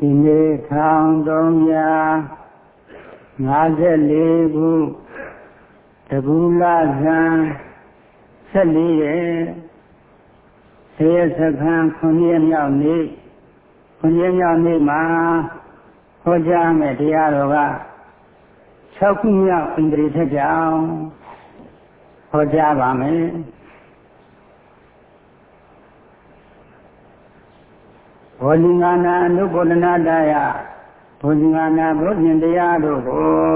ဒီနေ့1354ခုတကူလာဇန်14ရက်ဆေးစခန်း9ရက်မြောက်နေ့9ရက်မြောက်နေ့မှာဟောကြားမယ်တရားတော်က6ခုမြောက်ဣန္ဒြေထက်ကြောင်ဟောကြားပါမယ် ဘောဇင်္ဂနာအနုဘောဒနာတယဘောဇင်္ဂနာဘောဇင်တရားတို့ကို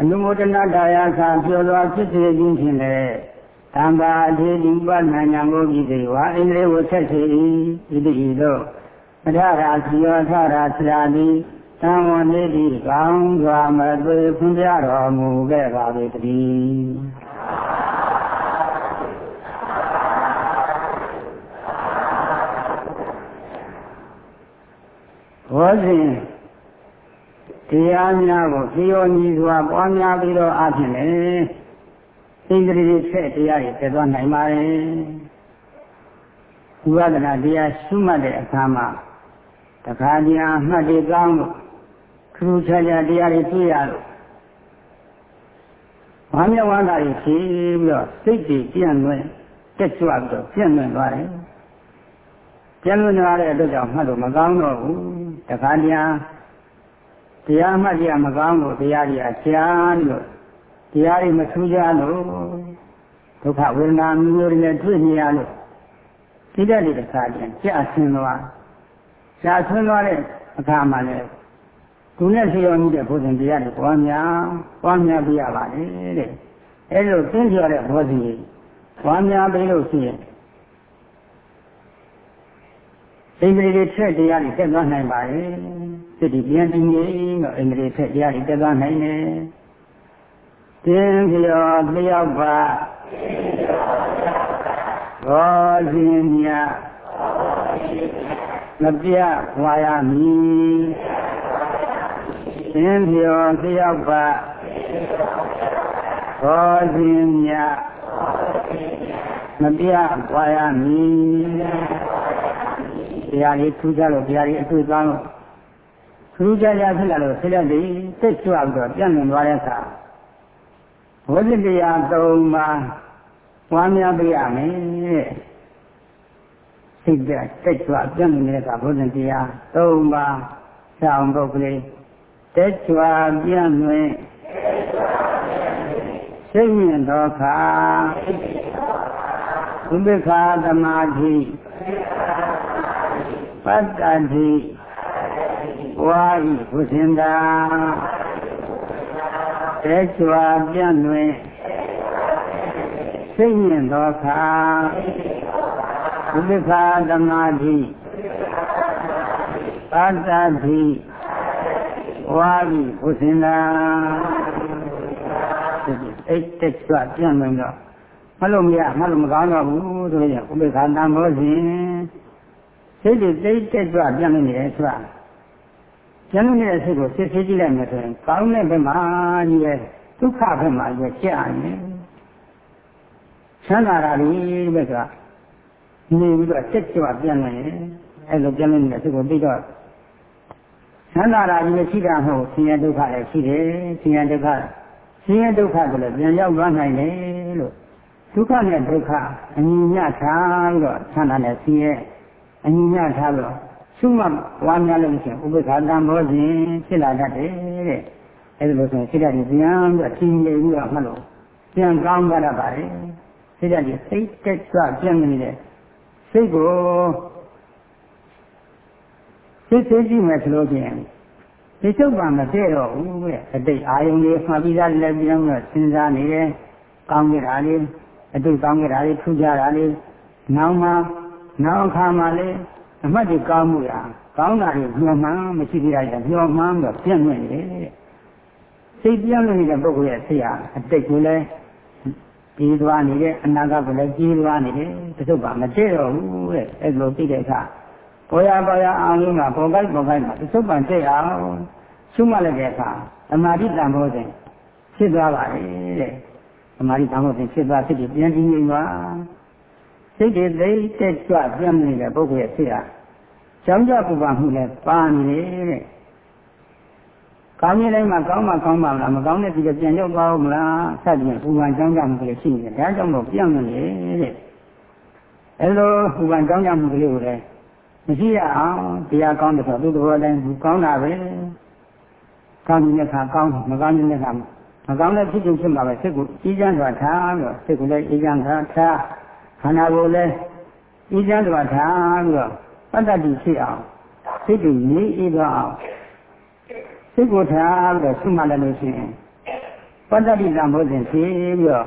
အနုမောဒနာတယသာပြောစွာဖြစ်စေခြင်းဖြင့်လည်းသံဃာအထေဒီပဏာညာကိုပြီးသေးဝါဣန္ဒြေဝဆက်စေဤတိဤတို့ပထရာစီယောထရာဆရာတိသံဝနေတိကောင်းစွာမသွေဖွင့်ပြတော်မူခဲ့ပါ၏တည်း ဘောဇင်တရားများကိုဖြေရောညီစွာပွားများပြီးတော့အဖြစ်လေစိတ်ကလေးဆက်တရားတွေတက်သွားနိုင်ပါတယ်ဝိပဿနာတရားရှုမှတ်တဲ့အခါမှာတခါတည်းအမှတ်တွေကောင်းလို့ခရူချာချာတရားတွေသိရလို့ဘာမြတ်ဝါဒတွေဖြေပြီးတော့စိတ်တွေပြန့်လွင်တက်ကြွပြီးတော့ပြန့်လွင်သွားတယ်ပြန့်လွင်သွားတဲ့အတွက်ကြောင့်မှတ်လို့မကောင်းတော့ဘူး တခါတည်းတရားမှတ်ရမကောင်းလို့တရားကြီးအချာလို့တရားတွေမထူးကြလို့ဒုက္ခဝေဒနာမျိုးတွေနဲ့တွေ့နေရလို့စိတ္တတွေတခါတည်းကြာဆင်းသွားကြာဆင်းသွားတဲ့အခါမှာလည်းသူနဲ့ဆေရောကြီးတဲ့ဘုရင်တရားတွေပွားများပွားများပြရပါလေတဲ့အဲလိုသင်ပြောတဲ့ဘောဇင်ကြီးပွားများပြီးလို့ရှိရင် အင်္ဂလိပ်ထက်တရားတွေတက်သွားနိုင်ပါရဲ့စိတ်ဒီပြန်နေတော့အင်္ဂလိပ်ထက်တရားတွေတက်သွားနိုင်တယ်တင်းပြောလျောက်ပါဘောဇင်မြမပြဝါရမည်တင်းပြောလျောက်ပါဘောဇင်မြမပြဝါရမည် တရားလေးထူးခြားလို့တရားလေးအတွေ့ကောင်းလို့ထူးခြားခြားဖြစ်လာလို့ဆလက်လေးသိကြွပြီးတော့ပြန့်လွန်သွားတဲ့အခါဝိဇ္ဇတရား၃ပါးပွားများပြရမယ်စိတ်သက်သိကြွပြန့်လွန်နေတဲ့အခါဘုရားတရား၃ပါးဆောင်ပုဂ္ဂလိသိကြွပြန့်လွင်စိတ်မြင့်သောခါဥပိ္ပခာသမာဓိ ပတ္တတိဝါဤဘုဇင်တာတဲချွာပြန့်လွင်စိတ်မြင့်သောခါဥပ္ပခာသမာဓိပတ္တတိဝါဤဘုဇင်တာအိတ်တက်ချွာပြန့်လွင်တော့မလို့မရမလို့မကောင်းတော့ဘူးဆိုရင်ဥပ္ပခာတံဘောဇင် စိတ်တွေတိတ်တက်ကြွပြန်နေတယ်ဆိုတာပြန်နေတဲ့စိတ်ကိုစစ်ဆေးကြည့်လိုက်မယ်ဆိုရင်ကောင်းတဲ့ဘက်မှာကြီးရဲ့ဒုက္ခဘက်မှာကြီးကျရင်ချမ်းသာတာလေးပဲကနေပြီးတော့တက်ကြွပြန်နေတယ်အဲလိုပြန်နေတဲ့စိတ်ကိုပြီးတော့ချမ်းသာတာကြီးလည်းရှိတာမဟုတ်ဆင်းရဲဒုက္ခလည်းရှိတယ်ဆင်းရဲဒုက္ခဆင်းရဲဒုက္ခကိုလည်းပြန်ရောက်သွားနိုင်တယ်လို့ဒုက္ခနဲ့ဒုက္ခအညီညထားပြီးတော့ချမ်းသာတဲ့ဆင်းရဲ အညီညထားလို့ရှုမှတ်ဝါများလို့ရှိရင်ဥပ္ပခာတံဘောဇင်ဖြစ်လာတတ်တယ်တဲ့အဲဒီလိုဆိုရင်စိတ်ဓာတ်ကြီးပြန်ပြီးအချင်းလေးပြီးတော့မှတ်လို့ပြန်ကောင်းကြတတ်ပါလေစိတ်ဓာတ်ကြီးစိတ်တက်ကြွပြန်နေတဲ့စိတ်ကိုစိတ်သိကြည့်မယ်ဆိုလို့ချင်းဒီချုပ်ပါမတည့်တော့ဘူးတဲ့အတိတ်အာယုံလေးမှပြီးသားလည်းပြန်ပြီးတော့စဉ်းစားနေတယ်ကောင်းကြတာလေးအတုကောင်းကြတာလေးထူကြတာလေးနောက်မှ နောက်အခါမှလည်းအမှတ်တွေကောင်းမှုရကောင်းတာတွေညှော်မှန်းမရှိသေးတာညှော်မှန်းတော့ပြန့်နေတယ်စိတ်ပြန့်နေတဲ့ပုဂ္ဂိုလ်ရဲ့ဆရာအတိတ်ကိုလည်းကြီးသွားနေတယ်အနာဂတ်ကိုလည်းကြီးသွားနေတယ်တချို့ကမတည့်တော့ဘူးတဲ့အဲ့လိုသိတဲ့အခါပေါ်ရပေါ်ရအောင်လို့ကပေါ်ကိုက်ပေါ်ကိုက်မှာတချို့ကတည့်အောင်ရှုမှတ်လိုက်တဲ့အခါသမာဓိတန်ဖိုးစဉ်ဖြစ်သွားပါလေတဲ့သမာဓိတန်ဖိုးစဉ်ဖြစ်သွားစိတ်ပြန်တည်ငြိမ်သွား စိတ်တွေသိတက်ကြွပြန့်နေတဲ့ပုဂ္ဂိုလ်ရဲ့စိတ်ဟာကြောင်းကြပူပါမှုလည်းပါနေတယ်ကောင်းရင်တိုင်းမှာကောင်းမှကောင်းပါမလားမကောင်းတဲ့ဒီကပြန်ရောက်သွားဦးမလားစသဖြင့်ပူပန်ကြောင်းကြမှုကလေးရှိနေတယ်ဒါကြောင့်တော့ပြောင်းနေတယ်တဲ့အဲလိုပူပန်ကြောင်းကြမှုကလေးကိုလည်းမရှိရအောင်တရားကောင်းတယ်ဆိုသူ့တော်တိုင်းကောင်းတာပဲကောင်းတဲ့ခါကောင်းတယ်မကောင်းတဲ့ခါမကောင်းတဲ့ဖြစ်ခြင်းဖြစ်မှာပဲစိတ်ကိုအေးချမ်းစွာထားပြီးတော့စိတ်ကိုလည်းအေးချမ်းစွာထား ခန္ဓာကိုယ်လည်းအေးချမ်းစွာထားပြီးတော့ပတ္တတိဖြစ်အောင်စိတ်ကိုငြိအေးသွားအောင်စိတ်ကိုထားပြီးတော့ဆုမှလည်းလို့ရှိရင်ပတ္တတိတံဘောဇဉ်ဖြစ်ပြီးတော့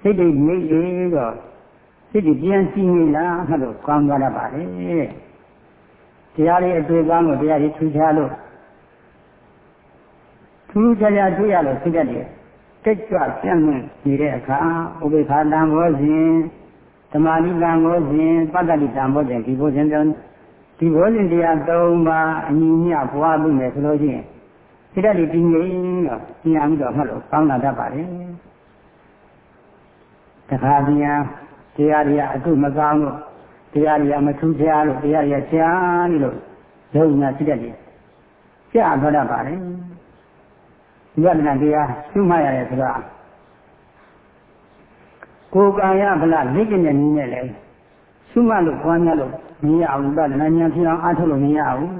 စိတ်တွေငြိအေးပြီးတော့စိတ်တွေပြန်စီနေလားဟဲ့လို့ကောင်းသွားတတ်ပါလေတရားလေးအတွေ့ကောင်းလို့တရားလေးထူးခြားလို့ထူးခြားခြားတွေ့ရလို့စိတ်ကတည်း ကတက်ကြွပြန့်နေတဲ့အခါဥပိ္ပခာတံဘောဇဉ်သမာဓိတံဘောဇဉ်ပတ္တတိတံဘောဇဉ်ဒီဘောဇဉ်ဒီဘောဇဉ်တရား၃ပါးအညီမျှပွားပြီးမယ်ဆိုလို့ရှိရင်စိတ်ဓာတ်တွေတည်ငြိမ်တော့ဉာဏ်ပြီးတော့မှတ်လို့ကောင်းလာတတ်ပါတယ်တခါပြန်တရားတွေအတုမကောင်းလို့တရားတွေမထူးခြားလို့တရားတွေရှားနေလို့ယုံညာစိတ်ဓာတ်တွေကြာသွားတတ်ပါတယ် ဝိပဿနာတရားရှုမှတ်ရတယ်ဆိုတာကိုယ်ကံရဗလားလက်ကျင်တဲ့နည်းနဲ့လေရှုမှတ်လို့ခွာများလို့မရအောင်ဗဒနာဉာဏ်ဖြစ်အောင်အားထုတ်လို့မရဘူး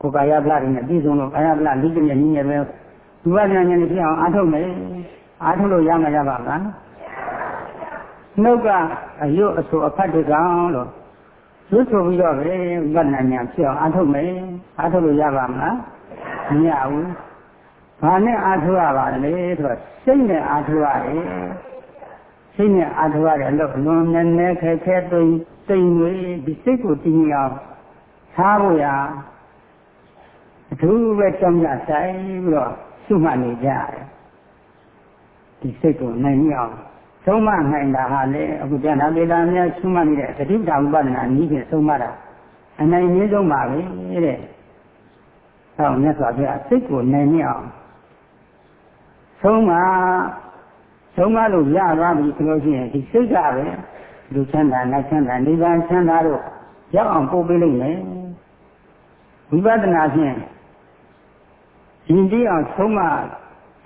ကိုယ်ကာယဗလာတွေနဲ့ပြည့်စုံလို့ကာယဗလာလိကျမြနည်းနဲ့ပဲဒီဝဒနာဉာဏ်ဖြစ်အောင်အားထုတ်မယ်အားထုတ်လို့ရမှာရပါမလားနှုတ်ကအယုတ်အဆိုအဖတ်တကောင်လို့ရွတ်ဆိုပြီးတော့ပဲဝဒနာဉာဏ်ဖြစ်အောင်အားထုတ်မယ်အားထုတ်လို့ရပါမလားမရဘူး ဘာနဲ့အားထုတ်ရပါလဲဆိုတော့စိတ်နဲ့အားထုတ်ရတယ်စိတ်နဲ့အားထုတ်ရတယ်လို့လွန်နေနေခဲခဲသိစိတ်ငွေဒီစိတ်ကိုတည်ငြိမ်အောင်ထားဖို့ရအထူးပဲကြောင်းကြဆိုင်ပြီးတော့ရှုမှတ်နေကြတယ်ဒီစိတ်ကိုနိုင်အောင်သုံးမနိုင်တာဟာလေအခုပြန်လာပေတာများရှုမှတ်နေတဲ့သတိပ္ပံဥပဒနာနည်းဖြင့်သုံးမတာအနိုင်နည်းဆုံးပါပဲတဲ့။ဟောမြတ်စွာဘုရားစိတ်ကိုနိုင်အောင် သုံးမသုံးမလို့ရသွားပြီဆိုလို့ရှိရင်ဒီစိတ်ကပဲလူချမ်းသာနတ်ချမ်းသာနိဗ္ဗာန်ချမ်းသာတို့ရောက်အောင်ပို့ပေးလိမ့်မယ်ဝိပဿနာဖြင့်ရှင်ကြည့်အောင်ဆုံးမ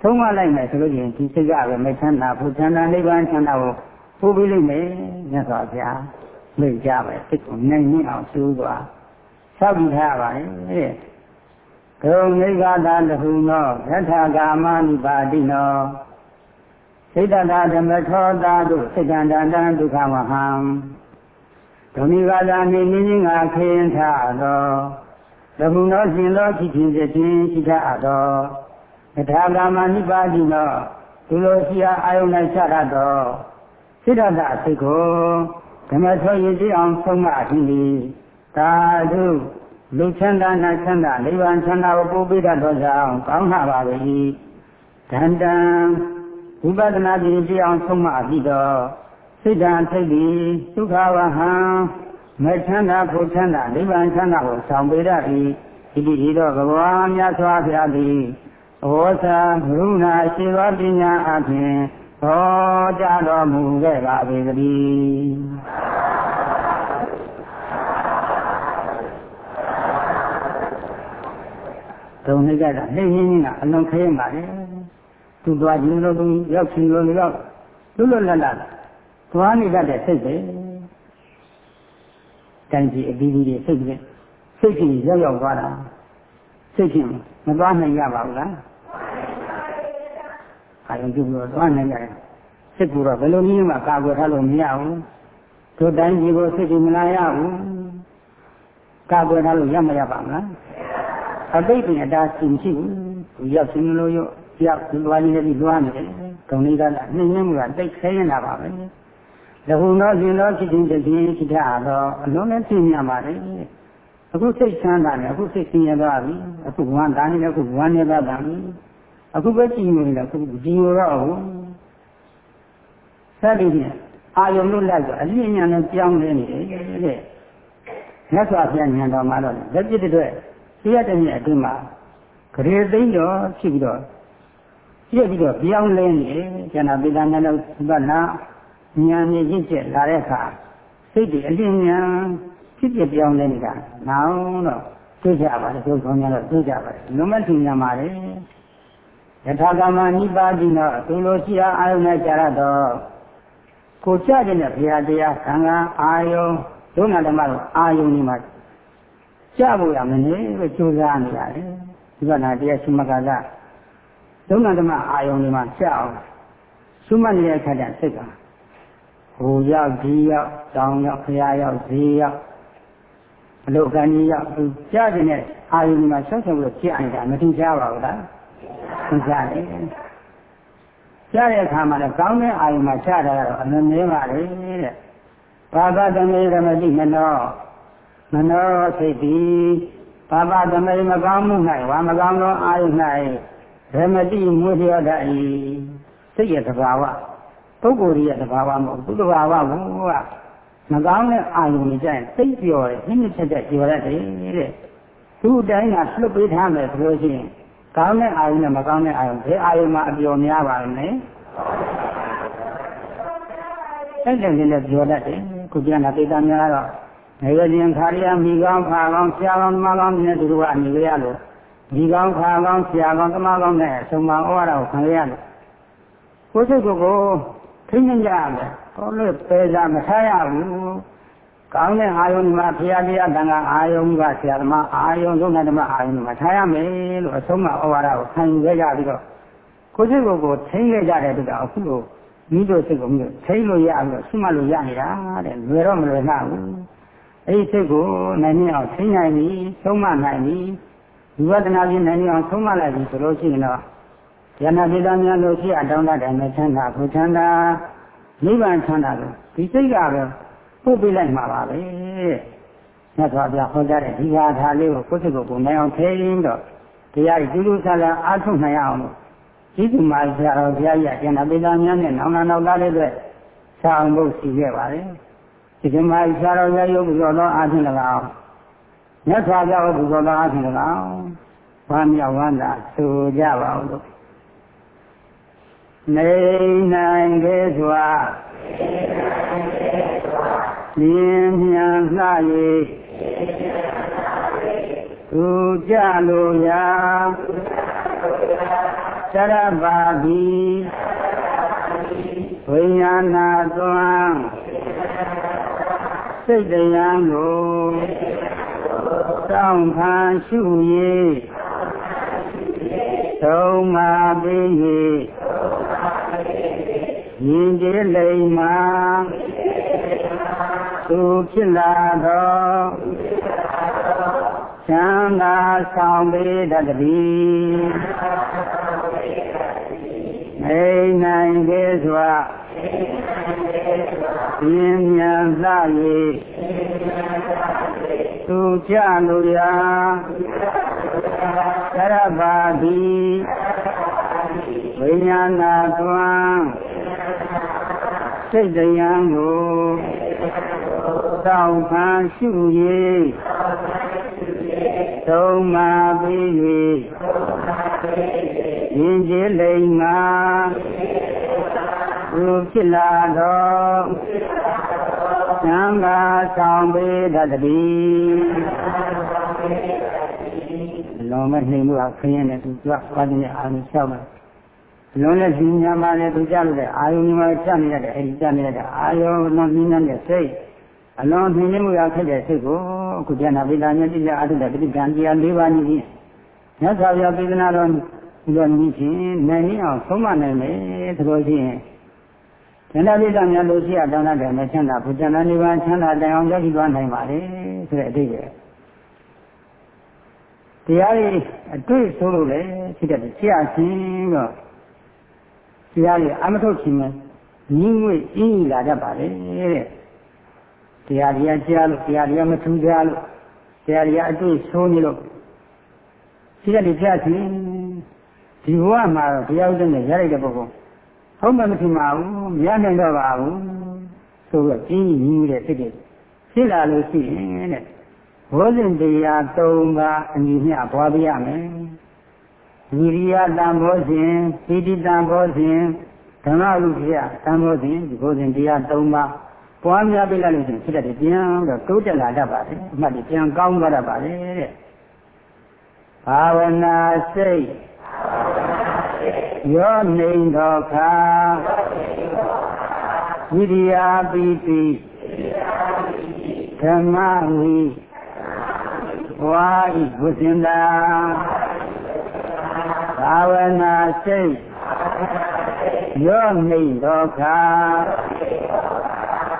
ဆုံးမလိုက်မယ်ဆိုလို့ရှိရင်ဒီစိတ်ကပဲမချမ်းသာဘူးချမ်းသာနိဗ္ဗာန်ချမ်းသာကိုပို့ပေးလိမ့်မယ်မြတ်စွာဘုရားမိတ်ကြပဲစိတ်ကိုနိုင်နေအောင်ရှုသွားဆောက်ကြည့်ထားပါလေ တဲ့ဂုံနိဂါတာတဟုနောယထာကာမနိပါတိနောစိတ်တတာဓမ္မထောတာတို့စိတ်တန္တံဒုက္ခဝဟံဓမ္မိကသာနေနင်းငါခေရင်ထသောတခုသောရှင်သောဖြစ်ဖြစ်ခြင်းရှိထသောယထာကာမနိပါတိနောသူလိုရှိအားအာယုန်၌ချရသောစိတ္တသာစိတ်ကိုဓမ္မထောရည်ကြည်အောင်ဆုံးမသည်သာဓု လူချမ်းသာနာချမ်းသာနိဗ္ဗာန်ချမ်းသာကိုပို့ပေးတတ်သောကြောင့်ကောင်းလှပါ၏တန်တန်ဝိပဿနာကြည့်ကြအောင်ဆုံးမပြီးတော့စိတ်ဓာတ်ထိတ်ပြီးဒုက္ခဝဟံမချမ်းသာဖို့ချမ်းသာနိဗ္ဗာန်ချမ်းသာကိုဆောင်ပေးတတ်၏ဒီဒီဒီတော့ဘဂဝါမြတ်စွာဘုရားသည်ဩသာကရုဏာရှိသောပညာအဖြင့်ဟောကြားတော်မူခဲ့ပါပေသတည်း တုံနေကြတာနှိမ့်ရင်းကြီးကအလွန်ခရင်ပါလေသူသွားခြင်းလို့သူရောက်ခြင်းလို့ရောက်လွတ်လွတ်လပ်လပ်သွားနေတတ်တဲ့စိတ်ပဲတိုင်ကြီးအပြီးပြီးစိတ်ကြီးစိတ်ကြီးရောက်ရောက်သွားတာစိတ်ကြီးမသွားနိုင်ရပါဘူးလားအာရုံပြုလို့သွားနိုင်ရတယ်စိတ်ကူတော့ဘယ်လိုနည်းမှကာကွယ်ထားလို့မရဘူးတို့တိုင်းကြီးကိုစိတ်ကြီးမလာရဘူးကာကွယ်ထားလို့ရမရပါမလား အသိပင်အတားရှိမရှိဘူးသူရောက်ရှင်လို့ရောရောက်သူသွားနေတယ်လွားနေတယ်ဂုံလေးကလည်းနှိမ့်နှင်းမှုကတိတ်ခဲနေတာပါပဲလဟုသောရှင်သောဖြစ်ခြင်းတည်းဖြစ်တာတော့အလုံးနဲ့သိမြပါတယ်အခုစိတ်ချမ်းသာတယ်အခုစိတ်ဆင်းရဲသွားပြီအခုဝမ်းသာနေတယ်အခုဝမ်းနေသွားတာပြီအခုပဲကြည်နေတယ်အခုကြည်ရောဘူးစသည်ဖြင့်အာယုံလို့လိုက်တော့အလင်းညာနဲ့ကြောင်းနေနေတယ်တဲ့မြတ်စွာဘုရားဉာဏ်တော်မှာတော့လက်ပြတဲ့အတွက် တရားတဲ့နေ့အတွင်းမှာဂရေသိမ့်တော်ဖြစ်ပြီးတော့ပြည့်ပြီးတော့ပြောင်းလဲနေကျန်တာပိဋကနဲ့လို့သနာဉာဏ်နဲ့ရင့်ကျက်လာတဲ့အခါစိတ်တွေအလင်းဉာဏ်ပြဖြစ်ပြပြောင်းလဲနေတာနောင်တော့တွေ့ကြပါလေသို့ခေါင်းများတော့တွေ့ကြပါလေလုံးမထင်ကြပါလေယထာကမနိပါတိနောသူလိုရှိအားအာယုနဲ့ကြာရတော့ကိုကြတဲ့ဘုရားတရားသံဃာအာယုဒုက္ခဓမ္မတို့အာယုนี่မှာ ကြဖို့ရမနေပဲကြိုးစားနေရတယ်ဒီကနာတရားရှိမကကဒုက္ခဓမ္မအာယုนี่မှာကြအောင်သုမနေတဲ့အခါကျစိတ်ကဟိုရောက်ဒီရောက်တောင်းရောက်ဖရာရောက်ဈေးရောက်အလုကန်ကြီးရောက်သူကြားတဲ့အာယုန်မှာဆက်ဆက်ပြီးကြည့်အိုင်တာမထင်ရှားပါဘူးလားသင်ကြားတယ်ကြားတဲ့အခါမှာလည်းကောင်းတဲ့အာယုန်မှာချတာကတော့အလွန်နည်းပါလေတဲ့ဘာသာတမေရမတိမနော မနောစိတ်တိဘာသာတမေမကောင်းမှု၌ဝါမကောင်းသောအာယုန်၌ရမတိမွေးလျော်တတ်၏စိတ်ရဲ့သဘာဝပုဂ္ဂိုလ်ရဲ့သဘာဝမဟုတ်ဘူးသဘာဝကမကောင်းတဲ့အာယုန်ကြရင်စိတ်ပြော်တယ်နှိမ့်ချက်ချက်ပြောရတယ်တဲ့သူ့အတိုင်းကလှုပ်ပေးထားမယ်ဆိုလို့ရှိရင်ကောင်းတဲ့အာယုန်နဲ့မကောင်းတဲ့အာယုန်ဘယ်အာယုန်မှာအပျော်များပါလဲအဲ့ဒါလည်းပြောတတ်တယ်ခုပြန်လာပိတ္တများတော့ နေရခြင်းခါရမိကောင်းခါကောင်းဆရာကောင်းဓမ္မကောင်းနဲ့သူတို့ကနေကြရလို့မိကောင်းခါကောင်းဆရာကောင်းဓမ္မကောင်းနဲ့သုံးပါဩဝါဒကိုခံရလို့ကိုယ်စိတ်ကိုယ်ကိုထိမ့်ကြရမယ်ဟောလို့ပေစားမထားရဘူးကောင်းတဲ့အာယုန်မှာဖရာတရားတန်ခါအာယုန်ကဆရာသမားအာယုန်သုံးဓမ္မအာယုန်မှာထားရမယ်လို့အဆုံးမဩဝါဒကိုခံယူခဲ့ကြပြီးတော့ကိုယ်စိတ်ကိုယ်ကိုထိမ့်ခဲ့ကြတဲ့အတွက်အခုလိုမိတို့စိတ်ကိုမျိုးထိမ့်လို့ရပြီးတော့ရှိမှလို့ရနေတာတဲ့လွယ်တော့မလွယ်နှဘူး အဲ့ဒီစိတ်ကိုနိုင်နေအောင်ထိမ့်နိုင်ပြီသုံးမနိုင်ပြီဝိပဿနာဖြင့်နိုင်နေအောင်သုံးမလိုက်ပြီဆိုလို့ရှိရင်တော့ယနာပိတများလို့ရှိအတောင်းတတယ်နဲ့ချမ်းသာကိုချမ်းသာနိဗ္ဗာန်ချမ်းသာလို့ဒီစိတ်ကပဲပုတ်ပြလိုက်မှာပါပဲမြတ်စွာဘုရားဟောကြားတဲ့ဒီဟာထားလေးကိုကိုယ်စိတ်ကိုပုံနိုင်အောင်ထိန်းတော့တရားကြီးကျူးဆာလာအားထုတ်နိုင်အောင်လို့ဒီသူမာဆရာတော်ဘုရားကြီးအကျဉ်းပိသားများနဲ့နောင်နာနောက်သားလေးတွေဆာအောင်ဖို့စီခဲ့ပါလေ ဒီကမာဆရာတော်ဘုရားရုပ်ပြီးတော့အားထုတ်၎င်းမြတ်စွာဘုရားဟောပြီးတော့အားထုတ်၎င်းဘာမြောက်ဝမ်းသာဆိုကြပါဦးလို့နေနိုင်ခဲ့စွာလင်းမြန်လှ၍သူကြလိုရာသရပါတိဝိညာဏသွမ်း စိတ်တရားကိုတောင်းခံရှု၍သုံးပါပေး၍မြင်ကြလိမ္မာသူဖြစ်လာသောချမ်းသာဆောင်ပေးတတ်သည် အိနိုင်သေးစွာပြင်းမြန်လာ၍သူကြလိုရာသရပါတိဝိညာဏသွမ်းစိတ်တရားကိုတောင်းခံရှု၍သုံးပါပြီး၍ ရင်ကျေးလိမ္မာသူဖြစ်လာသောသံဃာဆောင်ပေးတတ်သည်လောမနှိမ်မှုကခင်းတဲ့သူကသွားတဲ့အာရုံလျှောက်မှာလုံးနဲ့ဒီညာမှာလည်းသူကြလို့တဲ့အာယုန်မှာချက်နေရတဲ့အဲဒီချက်နေရတဲ့အာယုန်လုံးနင်းနေတဲ့စိတ်အလုံးနှင်းနေမှုရဖြစ်တဲ့စိတ်ကိုအခုကျန်တာဗိလာမြတ်တိအထုတဲ့ပဋိကံတရား၄ပါးကြီးမြတ်စွာဘုရားပြေသနာတော် ဒီလိုနည်းဖြင့်နိုင်အောင်ဆုံးမနိုင်မယ်ဆိုလို့ရှိရင်ဉာဏ်ပိဋကများလို့ရှိရတောင်းတဲ့မချမ်းသာဘုရားနိဗ္ဗာန်ချမ်းသာတိုင်အောင်ရောက်ရှိသွားနိုင်ပါလေဆိုတဲ့အဓိပ္ပာယ်တရားတွေအတွေ့ဆိုလို့လေဖြစ်တဲ့ဆရာရှင်တော့တရားတွေအမထုတ်ချင်မယ်ညီငွေအင်းကြီးလာတတ်ပါလေတဲ့တရားတွေကကြားလို့တရားတွေကမထူးကြလို့တရားတွေအတွေ့ဆိုးနေလို့ဒီကနေ့ကြားချင်း ဒီဘဝမှာတော့တရားဥဒ္ဒနဲ့ရလိုက်တဲ့ပုဂ္ဂိုလ်ဟုတ်မှမထင်ပါဘူးမရနိုင်တော့ပါဘူးဆိုတော့ကြီးကြီးတဲ့စိတ်တွေဖြစ်လာလို့ရှိရင်တဲ့ဘောဇင်တရား၃ပါးအညီမျှပွားပြရမယ်ဝိရိယတံဘောဇင်ပိဋိတံဘောဇင်ဓမ္မလူပြတံဘောဇင်ဒီဘောဇင်တရား၃ပါးတပွားများပြလိုက်လို့ရှိရင်စိတ်ဓာတ်ပြန်တော့တိုးတက်လာတတ်ပါတယ်အမှတ်ပြန်ကောင်းသွားတတ်ပါတယ်တဲ့ဘာဝနာစိတ် ယောနေဒုက္ခဝိရိယပိတိဓမ္မဝိဝါဤဘုဇင်တာဘာဝနာစိတ်ယောနေဒုက္ခ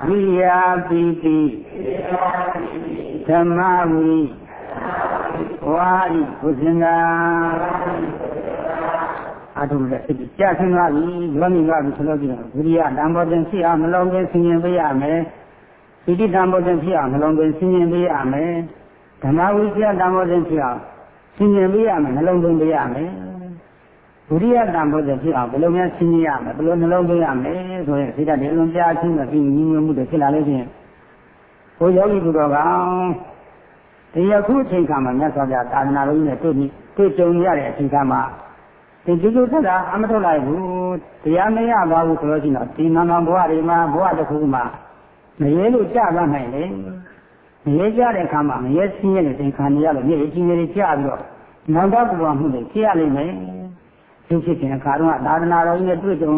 ဝိရိယပိတိဓမ္မဝိဝါဤဘုဇင်တာ အာထုလို့စိတ်ကြီးကြာဆင်းသွားပြီလောမီသွားပြီဆိုလို့ရှိရင်ဝိရိယတံပေါ်တင်ဖြစ်အောင်မလုံးကင်းဆင်ခြင်ပေးရမယ်သီတိတံပေါ်တင်ဖြစ်အောင်မလုံးကင်းဆင်ခြင်ပေးရမယ်ဓမ္မဝိရိယတံပေါ်တင်ဖြစ်အောင်ဆင်ခြင်ပေးရမယ်နှလုံးသွင်းပေးရမယ်ဝိရိယတံပေါ်တင်ဖြစ်အောင်ဘယ်လိုများဆင်ခြင်ရမလဲဘယ်လိုနှလုံးသွင်းရမလဲဆိုရင်စိတ်ဓာတ်တွေအလွန်ကြာဆင်းသွားပြီးညီညွတ်မှုတွေဖြစ်လာလို့ရှိရင်ဘုယောဂီသူတော်ကောင်ဒီယခုအချိန်ခါမှာမြတ်စွာဘုရားသာသနာတော်ကြီးနဲ့တွေ့ပြီးတွေ့ကြုံရတဲ့အချိန်ခါမှာ ဒီကျကျထက်တာအမထုတ်လိုက်ဘူးတရားမရပါဘူးဆိုလို့ရှိရင်ဒီနန္ဒဘဝတွေမှာဘဝတစ်ခုမှာမရေလို့ကြာသွားနိုင်တယ်မရေကြတဲ့အခါမှာမရေစင်းရတဲ့သင်္ခါနေရလို့မြေကြီးကြီးကြာပြီးတော့နန္ဒဘဝမှုတွေဖြစ်ရလိမ့်မယ်ဒီဖြစ်ခြင်းအခါတော့သာသနာတော်ကြီးနဲ့တွေ့ကြုံ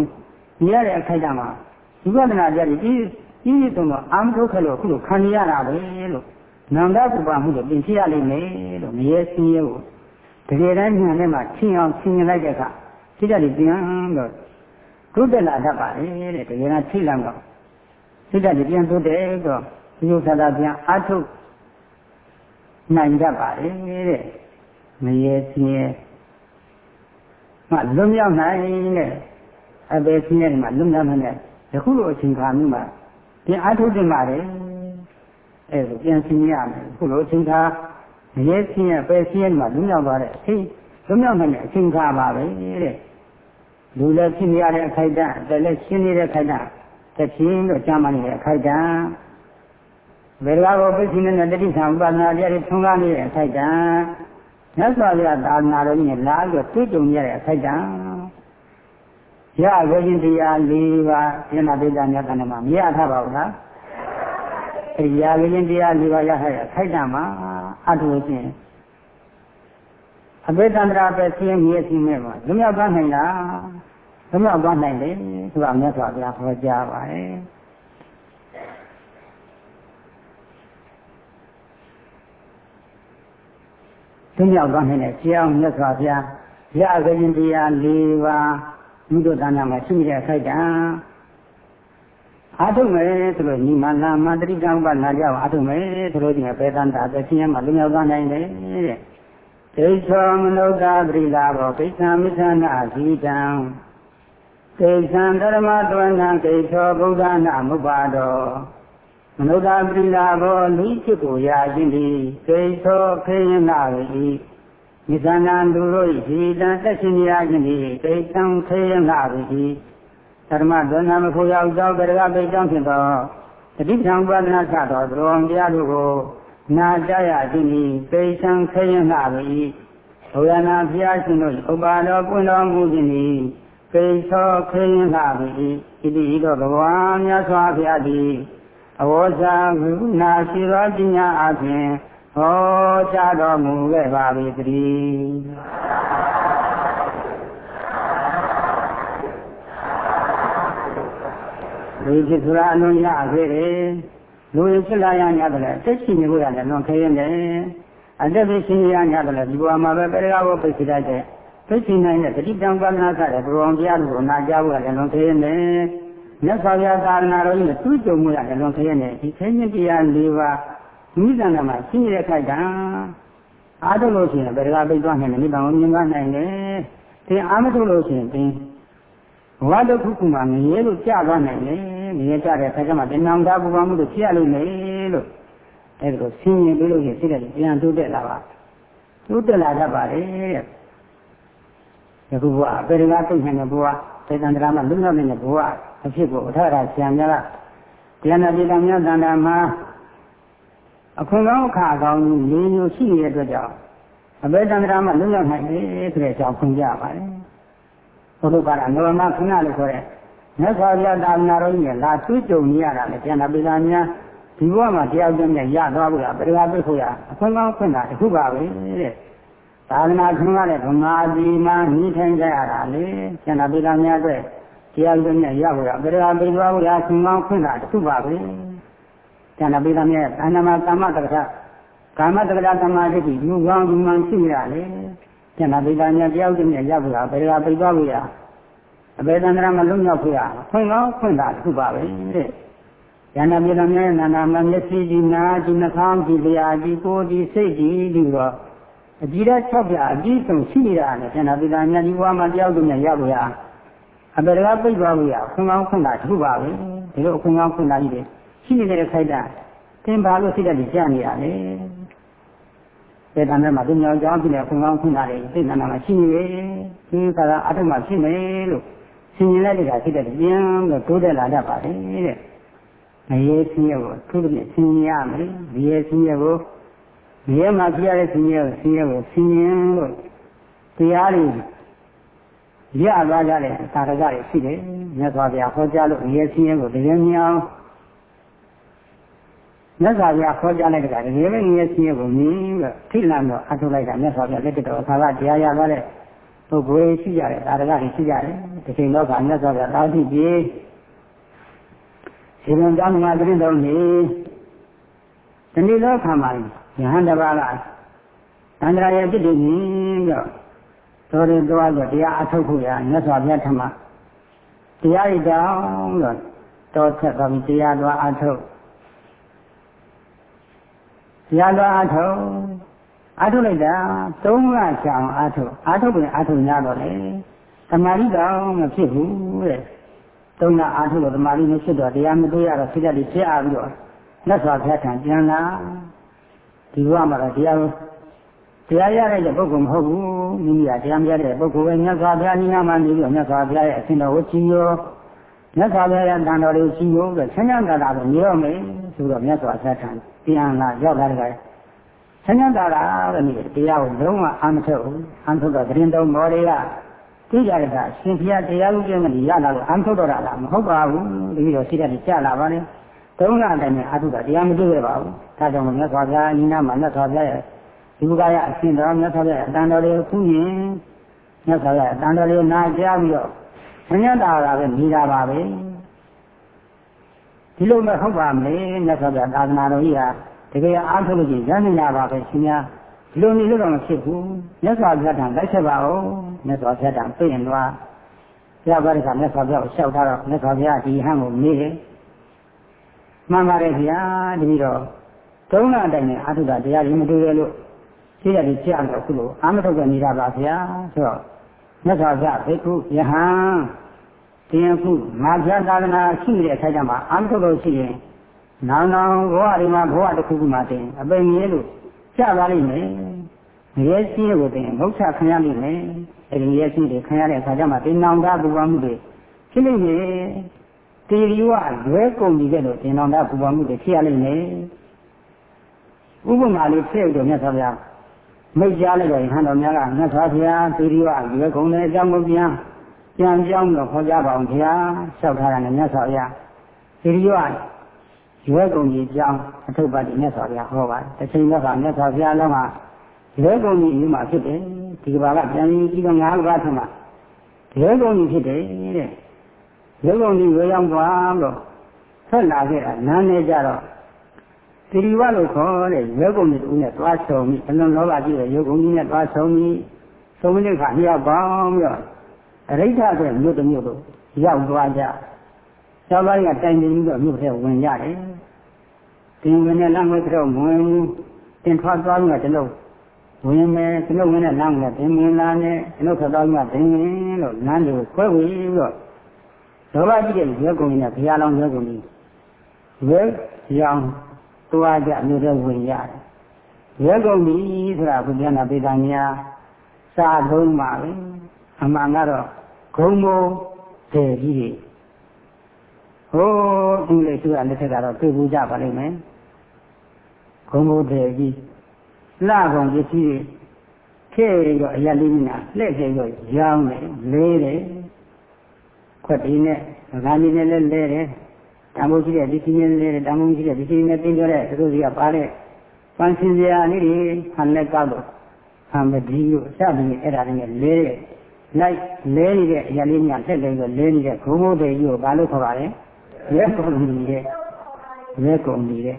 ရတဲ့အခိုက်အတန့်မှာဒီဝဒနာကြကြီးကြီးကြီးတုံတော့အာမထုတ်ခဲ့လို့အခုလိုခံရတာပဲလို့နန္ဒဘဝမှုတွေပြင်ဖြစ်ရလိမ့်မယ်လို့မရေစင်းရကို တကယ်တမ်းဉာဏ်နဲ့မှချင်းအောင်ဆင်ញင်လိုက်တဲ့အခါစိတ်ဓာတ်တွေပြန်တော့ဒုတက်လာတတ်ပါလေတဲ့တကယ်တမ်းထိလမ်းတော့စိတ်ဓာတ်တွေပြန်ဒုတက်တော့ဒီလိုသာသာပြန်အထုတ်နိုင်တတ်ပါလေတဲ့မရေဆင်းရဲမှလွတ်မြောက်နိုင်တဲ့အပေဆင်းရဲမှာလွတ်မြောက်နိုင်တဲ့ယခုလိုအချိန်ခါမျိုးမှာပြန်အထုတ်တင်ပါတယ်အဲဒါပြန်ဆင်းရဲရမယ်ခုလိုအချိန်ခါ ရဲဆင်းရဲပဲဆင်းရဲမှာလွမြောက်သွားတဲ့အချိန်လွမြောက်နိုင်တဲ့အချိန်ခါပါပဲတဲ့လူလည်းဖြစ်နေရတဲ့အခိုက်အတန့်တယ်လည်းရှင်းနေတဲ့အခိုက်အတန့်တစ်ချင်းတော့ကြာမှနေတဲ့အခိုက်အတန့်ဘယ်လိုကိုပြည့်စုံတဲ့တတိဆံဥပဒနာတရားတွေထုံးကားနေတဲ့အခိုက်အတန့်မြတ်စွာဘုရားသာသနာတော်ကြီးနဲ့လာပြီးတော့တွေ့ကြုံရတဲ့အခိုက်အတန့်ရဝိညာဉ်တရား၄ပါးဉာဏ်ပိဋကမြတ်ကဏ္ဍမှာမရထားပါဘူးလားအဲရဝိညာဉ်တရား၄ပါးရထားတဲ့အခိုက်အတန့်မှာ အထုချင်းအဘိဓမ္မာပဲဆင်းရဲခြင်းနဲ့ပါလွမြောက်သွားနိုင်လားလွမြောက်သွားနိုင်တယ်ဆိုတာမြတ်စွာဘုရားဟောကြားပါတယ်လွမြောက်သွားနိုင်တဲ့တရားမြတ်စွာဘုရားရအကရင်တရား၄ပါးမိတို့တဏ္ဍာမှာရှိနေတဲ့ခိုက်တာ အာထုမယ်ဆိုလို့ညီမလာမတတိကံပါလာကြအောင်အာထုမယ်ဆိုလို့ဒီမှာပေတန်တာပဲဆင်းရဲမှလွမြောက်သွားနိုင်တယ်တဲ့ဒိဋ္ဌောမနုဿာပရိလာဘောကိစ္ဆာမိသနာအဓိတံကိစ္ဆံဓမ္မတဝနံကိစ္ခောဗုဒ္ဓနာမုပါတောမနုဿာပရိလာဘောလူဖြစ်ကိုရာခြင်းသည်ကိစ္ခောခေယနာဝိမိသနာလူတို့ဤဒီတံသက်ရှင်ရာခြင်းသည်ကိစ္ဆံခေယနာဝိ ဓမ္မဒွဏမဖို့ရောက်သောကရကပိတ်ကြောင့်ဖြစ်သောတတိထံဝဒနာသသောသရောတရားတို့ကိုနာကြရသည်ဤပိဋံခရင်လှပြီဘုရားနာဘုရားရှင်တို့ဥပါတော်ပွင့်တော်မူခြင်းဤပိသောခရင်လှပြီဣတိဤသောဘဂဝါမြတ်စွာဘုရားသည်အဝေါဇာကရုဏာရှိသောပညာအပြင်ဟောကြားတော်မူခဲ့ပါပြီတည်း လူဖြစ်ဆိုတာအလုံးရခဲ့တယ်လူရင်ဖြစ်လာရညတယ်လေတက်ရှိနေလို့ရတယ်လွန်ခဲရင်တယ်အတက်ပြီးရှင်ရညတယ်လေဒီဘဝမှာပဲပေရကကိုပိတ်စီတတ်တဲ့ပိတ်စီနိုင်တဲ့တတိတံပါဏာခတဲ့ဘုရားတရားကိုနာကြားဖို့ရတယ်လွန်ခဲရင်တယ်မြတ်စွာဘုရားသာသနာတော်ကြီးနဲ့သူ့ကြုံမှုရတယ်လွန်ခဲရင်တယ်ဒီခဲခြင်းတရား၄ပါးမိသန္တာမှာရှိနေတဲ့ခိုက်တာအားထုတ်လို့ရှိရင်ပေရကပိတ်သွားနိုင်တယ်မိဘကိုမြင်သွားနိုင်တယ်ဒီအားမထုတ်လို့ရှိရင်တင်းဘဝတစ်ခုခုမှာငရဲလို့ကြာသွားနိုင်တယ် ငရဲကြတဲ့အခါကျမှတဏှာတာပူပန်မှုတို့ဖြစ်ရလိမ့်မယ်လို့အဲ့ဒါကိုဆင်းရဲပြီးလို့ရှိရင်စိတ်ကပြန်တိုးတက်လာပါတိုးတက်လာတတ်ပါလေတဲ့ယခုဘဝပေရကတုတ်နိုင်တဲ့ဘဝသေတံတရာမှာလွတ်မြောက်နေတဲ့ဘဝအဖြစ်ကိုအထရဆရာများကတရားနာပြည်တော်များတန်တာမှာအခွင့်ကောင်းအခါကောင်းကြီးလေးမျိုးရှိနေတဲ့အတွက်ကြောင့်အဘေတံတရာမှာလွတ်မြောက်နိုင်တယ်ဆိုတဲ့အကြောင်းခွင့်ကြပါတယ်ဘုလိုပါရနောမခဏလို့ခေါ်တဲ့ မြတ်စွာဘုရားသာသနာတော်ကြီးလာသွေးကြုံနေရတာလေကျန်တာပိသာများဒီဘဝမှာတရားကျင့်နဲ့ရသွားဖို့ရပရိယာပိဖို့ရအခွင့်ကောင်းခွင့်တာတခုပါပဲတဲ့သာသနာ့ခင်ကလည်းဓမ္မဒီမှာညီထိုင်ကြရတာလေကျန်တာပိသာများအတွက်တရားကျင့်နဲ့ရဖို့ရပရိယာပိသွားဖို့ရအခွင့်ကောင်းခွင့်တာတခုပါပဲကျန်တာပိသာများအနမကမ္မတက္ကသကာမတက္ကသသမတိဒီကောင်းဒီမှန်ရှိရလေကျန်တာပိသာများတရားကျင့်နဲ့ရဖို့ရပရိယာပိသွားဖို့ရ အဘေဒန္တရမလွတ်မြောက်ဖို့ရခွင့်ကောင်းခွင့်တာတခုပါပဲတဲ့ဉာဏ်မြေတော်များနာနာမမျက်စိကြည့်နာကြည့်နှာခေါင်းကြည့်လျာကြည့်ကိုယ်ကြည့်စိတ်ကြည့်ပြီးတော့အကြည့်တဲ့၆ပြအကြည့်ဆုံးရှိနေတာနဲ့ဉာဏ်ပိတာများဒီဘဝမှာတယောက်တည်းနဲ့ရဖို့ရအဘေဒကပြိသွားဖို့ရခွင့်ကောင်းခွင့်တာတခုပါပဲဒီလိုခွင့်ကောင်းခွင့်တာကြီးတွေရှိနေတဲ့ခိုက်တာသင်ပါလို့စိတ်ဓာတ်ကြီးကြာနေရလေစေတနာမှာသူမြောင်ကြောင်းဖြစ်တဲ့ခွင့်ကောင်းခွင့်တာတွေစိတ်နာမှာရှိနေတယ်ဒီကကအထုမှဖြစ်မယ်လို့ ဆင်ញင်လိုက်တဲ့ကစိတ်ဓာတ်ပြင်းလို့တိုးတက်လာတတ်ပါတယ်တဲ့မရေဆင်းရဲကိုသူ့တည်းဆင်းရဲရမယ်မရေဆင်းရဲကိုမရေမှာပြရတဲ့ဆင်းရဲကိုဆင်းရဲကိုဆင်းရဲလို့တရားတွေရသွားကြတဲ့သာရကတွေရှိတယ်မြတ်စွာဘုရားဟောကြားလို့မရေဆင်းရဲကိုတကယ်မြောင်မြတ်စွာဘုရားခေါ်ကြားလိုက်တဲ့ကတကယ်ပဲငြင်းဆင်းရဲကိုမြင်ပြီးထိလန့်တော့အထုတ်လိုက်တာမြတ်စွာဘုရားလက်တော်အခါကတရားရသွားတဲ့ ပုဂ္ဂိုလ်ရှိကြတယ်သာရကတွေရှိကြတယ်ဒီချိန်တော့ကမြတ်စွာဘုရားတာတိပြေဒီလိုကြောင့်ငါသတင်းတော်နေဒီနေ့တော့ခံပါယဟန်တပါးကသန္တရာရဲ့ပြစ်တွေမြင်ပြီးတော့တော်တယ်သွားတော့တရားအထုတ်ဖို့ရမြတ်စွာဘုရားထမတရားရတောင်းတော့တော်ဆက်သွားပြီးတရားတော်အထုတ်တရားတော်အထုတ် အထုတ်လိုက်တာသုံးလချအောင်အထုတ်အထုတ်ပြန်အထုတ်ရတော့လေသမာဓိတော့မဖြစ်ဘူးတဲ့သုံးလအားထုတ်လို့ဓမ္မလေးမဖြစ်တော့တရားမတွေ့ရတော့စိတ်ဓာတ်ကြီးဖြစ်အားပြီးတော့လက်စွာဘုရားထံပြန်လာဒီဘဝမှာတော့တရားတရားရတဲ့ပုဂ္ဂိုလ်မဟုတ်ဘူးမိမိကတရားမရတဲ့ပုဂ္ဂိုလ်ပဲမြတ်စွာဘုရားနိယမနေပြီးတော့မြတ်စွာဘုရားရဲ့အရှင်တော်ကိုချီးရောမြတ်စွာဘုရားရဲ့တန်တော်လေးချီးရောဆိုဆန်းကျင်တာတော့နေတော့မယ်ဆိုတော့မြတ်စွာဘုရားထံပြန်လာရောက်လာတဲ့ ဆန်းကျင်တာတဲ့မိတရားကိုလုံးဝအာမထုတ်ဘူးအာမထုတ်တော့တရင်တော်မော်တွေကသိကြတဲ့ကရှင်ဖျားတရားဥပဒေမကြီးရလာလို့အမ်းထုတ်တော့တာလားမဟုတ်ပါဘူးတတိတော်ရှိတဲ့ကြာလာပါလေသုံးလအတိုင်းနဲ့အထုတာတရားမတွေ့ရပါဘူးဒါကြောင့်မြတ်စွာဘုရားအင်းနာမှာမြတ်စွာဘုရားရဲ့ဒီဘုရားရဲ့အရှင်တော်မြတ်စွာဘုရားအတန်တော်လေးခုရင်မြတ်စွာဘုရားအတန်တော်လေးနာကြားပြီးတော့မညတာတာပဲနေတာပါပဲဒီလိုမှဟုတ်ပါမလဲမြတ်စွာဘုရားသာသနာတော်ကြီးဟာ တကယ်အားထုတ်လို့ရှိရင်ရနိုင်တာပါပဲရှင်များဒီလိုနေလို့တော့မဖြစ်ဘူးမြတ်စွာဘုရားထံလိုက်ဆက်ပါဦးမြတ်စွာဘုရားထံပြင့်သွားဘုရားဘာကမြတ်စွာဘုရားကိုလျှောက်ထားတော့မြတ်စွာဘုရားဒီဟန်ကိုမေးတယ်မှန်ပါတယ်ဗျာတပည့်တော်သုံးလအတိုင်းနဲ့အာထုတာတရားကြီးမတွေ့ရလို့ရှိရတယ်ကြားတော့ခုလိုအာမထုတ်ကနေနေတာပါဗျာဆိုတော့မြတ်စွာဘုရားဘိက္ခုယဟန်တရားခုငါဘုရားသာသနာရှိတဲ့အခိုက်အတန့်မှာအာမထုတ်လို့ရှိရင် နောင်နောင်ဘဝဒီမှာဘဝတစ်ခုခုမှတင်အပိန်ကြီးလို့ကျသွားလိမ့်မယ်။ရဲရှိကိုတင်မုတ်ချခံရလိမ့်မယ်။အဲဒီရဲရှိတွေခံရတဲ့အခါကျမှဒီနောင်တပူပမှုတွေဖြစ်လိမ့်မယ်။တီရီဝလွဲကုန်ကြီးတဲ့လို့ဒီနောင်တပူပမှုတွေဖြစ်ရလိမ့်မယ်။ဥပမာလေးဖြစ်တော့မြတ်စွာဘုရားမိတ်ကြားလိုက်တော့ဟန်တော်များကမြတ်စွာဘုရားတီရီဝလွဲကုန်တဲ့အကြောင်းကိုပြန်ပြန်ကြောင်းတော့ခေါ်ကြပါအောင်ဘုရားလျှောက်ထားတာနဲ့မြတ်စွာဘုရားတီရီဝ ရွယ်ကုန်ကြီးကြောင်းအထုပ်ပါတိမြတ်စွာဘုရားဟောပါတယ်။တစ်ချိန်တော့ကမြတ်စွာဘုရားလုံးကရွယ်ကုန်ကြီးယူမှဖြစ်တယ်။ဒီကဘာကပြန်ပြီးပြီးတော့ငါးပါးထမှာရွယ်ကုန်ကြီးဖြစ်တယ်တဲ့။ရွယ်ကုန်ကြီးရွယ်ရောက်သွားလို့ဆက်လာခဲ့တာနားနေကြတော့တိရိဝလို့ခေါ်တဲ့ရွယ်ကုန်ကြီးတူနဲ့သွားဆုံပြီးအလွန်လောဘကြီးတဲ့ရွယ်ကုန်ကြီးနဲ့သွားဆုံပြီးသုံးမိနစ်ခါလျှောက်ပေါင်းပြီးတော့အရိဋ္ဌဆိုမြို့တစ်မြို့တို့ရောက်သွားကြ။ကျောင်းသားကတိုင်ပင်ပြီးတော့မြို့ထဲဝင်ကြတယ် တင်ဝင်တဲ့လမ်းဝဲတော့မဝင်ဘူးတင်ထွက်သွားလို့ကျွန်တော်ဝင်မယ်ကျွန်တော်ဝင်တဲ့လမ်းကတင်ဝင်လာနဲ့ကျွန်တော်ထွက်သွားမှတင်ဝင်လို့လမ်းတွေခွဲဝေပြီးတော့ဒေါဘကြည့်တဲ့ရွက်ကုန်နဲ့ဘုရားလောင်းရွက်ကုန်ကြီးရွက်ရောင်သွားကြမြို့ထဲဝင်ရတယ်ရွက်ကုန်ကြီးဆိုတာဘုရားနာပေတာများစာလုံးပါပဲအမှန်ကတော့ဂုံမိုးတဲ့ကြီး ဟိုးအင်္ဂလိပ်သူကလက်ထက်ကတော့တွေ့ဘူးကြပါလိမ့်မယ်ဂုံဘုဒ္ဓကြီးလှကောင်ပစ္စည်းတွေခဲရောအရလေးနာလှည့်ခဲရောရောင်းတယ်လေးတယ်ခွက်ဒီနဲ့ငါးကြီးနဲ့လည်းလဲတယ်တန်ဖိုးရှိတဲ့ဒီစီနဲ့လဲတယ်တန်ဖိုးရှိတဲ့ဒီစီနဲ့တင်းကြတဲ့သူတို့စီကပါတဲ့ပန်းစင်စရာလေးတွေဟန်လက်ကောက်တော့ဟန်မဒီကိုအစပြီးအဲ့ဒါတွေနဲ့လဲတဲ့လိုက်လဲနေတဲ့အရာလေးများဆက်လဲပြီးလဲနေတဲ့ဂုံမိုးတွေကြီးကိုဘာလို့ခေါ်ပါလဲ ရဲကုန်နေတဲ့ရဲကုန်နေတဲ့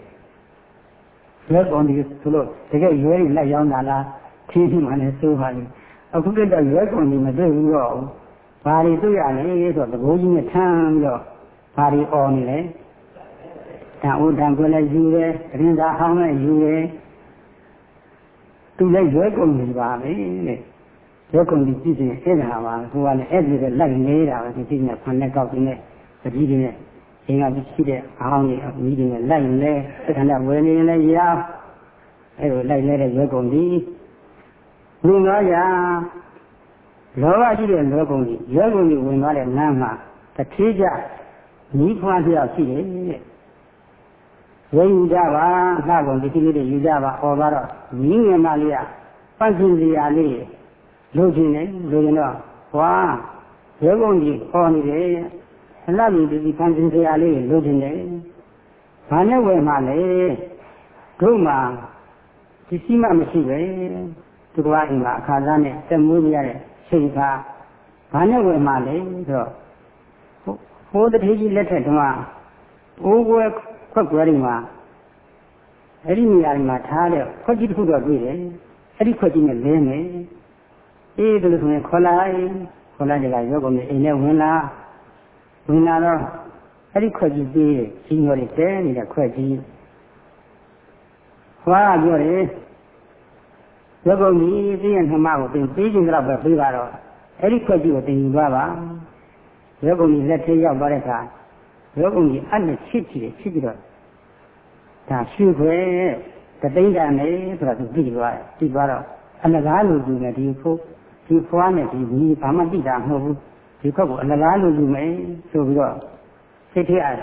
ရဲကုန်ဒီဆိုလို့တကယ်ရဲတွေလိုက်ရောက်လာလားထင်းထင်းမှလည်းစိုးပါလိမ့်အခုတော့ရဲကုန်ဒီမတွေ့ဘူးတော့ဘာတွေတွေ့ရလဲဆိုတော့တကိုးကြီးနဲ့ထမ်းပြီးတော့ဘာတွေអော်နေလဲတန်ဦးတန်ခွဲလည်းယူတယ်ရင်သာဟောင်းလည်းယူတယ်သူလည်းရဲကုန်နေပါပဲတဲ့ရဲကုန်ဒီကြည့်ရင်အဲ့ဒါပါဟိုကလည်းအဲ့ဒီကလိုက်နေတာပဲဒီကြည့်နေခွန်နဲ့ကောက်နေတတိတွေနဲ့ အင်းကရှိတဲ့အောင်းကြီးအမီးတွေနဲ့လိုက်လဲသက္ကနာဝယ်နေလဲရအောင်အဲ့လိုလိုက်လဲတဲ့ရဲကုန်ဒီလူသားရာလောဘရှိတဲ့လောကုန်ကြီးရဲကုန်ကြီးဝင်သွားတဲ့လမ်းမှာတထေးကြညီးခွားပြောက်ရှိတယ်တဲ့ဝေယူကြပါအလှကုန်ဒီကိလေးတွေယူကြပါဟောပါတော့ညီးငယ်မလေးကပတ်စင်စရာလေးလိုချင်တယ်လိုချင်တော့ဟွာရဲကုန်ကြီးဟောနေတယ် အလှမြည်ဒီပတ်စင်စရာလေးလိုချင်တယ်ဘာနဲ့ဝယ်မှလဲတို့မှာဒီစီမမရှိပဲသူတို့ကအိမ်မှာအခါသားနဲ့တက်မွေးရတဲ့ချိန်ခါဘာနဲ့ဝယ်မှလဲဆိုတော့ဟိုးတထေးကြီးလက်ထက်တုန်းကအိုးကွယ်ခွက်ကွယ်တွေမှာအဲ့ဒီနေရာတွေမှာထားတဲ့ခွက်ကြီးတစ်ခုတော့တွေ့တယ်အဲ့ဒီခွက်ကြီးနဲ့လဲမယ်အေးဒါလို့ဆိုရင်ခေါ်လိုက်ခေါ်လိုက်ကြကရောကုန်နေအိမ်နဲ့ဝင်လာ ဝင်လာတော့အဲ့ဒီခွက်ကြီးပြီးကြီးညော်တွေတဲနေတဲ့ခွက်ကြီးဟွာပြောတယ်ရောကုန်ကြီးသိရနှမကိုတင်ပေးခြင်းတော့ပဲပေးပါတော့အဲ့ဒီခွက်ကြီးကိုတင်ယူသွားပါရောဂုံကြီးလက်ထဲရောက်သွားတဲ့အခါရောဂုံကြီးအဲ့နဲ့ချစ်ကြည့်တယ်ချစ်ကြည့်တော့ဒါရှုခွဲတသိန်းတန်နေဆိုတော့သူကြည့်သွားတယ်ကြည့်သွားတော့အလကားလိုယူမယ်ဒီဖို့ဒီဖွားနဲ့ဒီကြီးဘာမှတိတာမဟုတ်ဘူး ဒီခွက်ကိုအလကားလိုယူမယ်ဆိုပြီးတော့စိတ်ထဲအား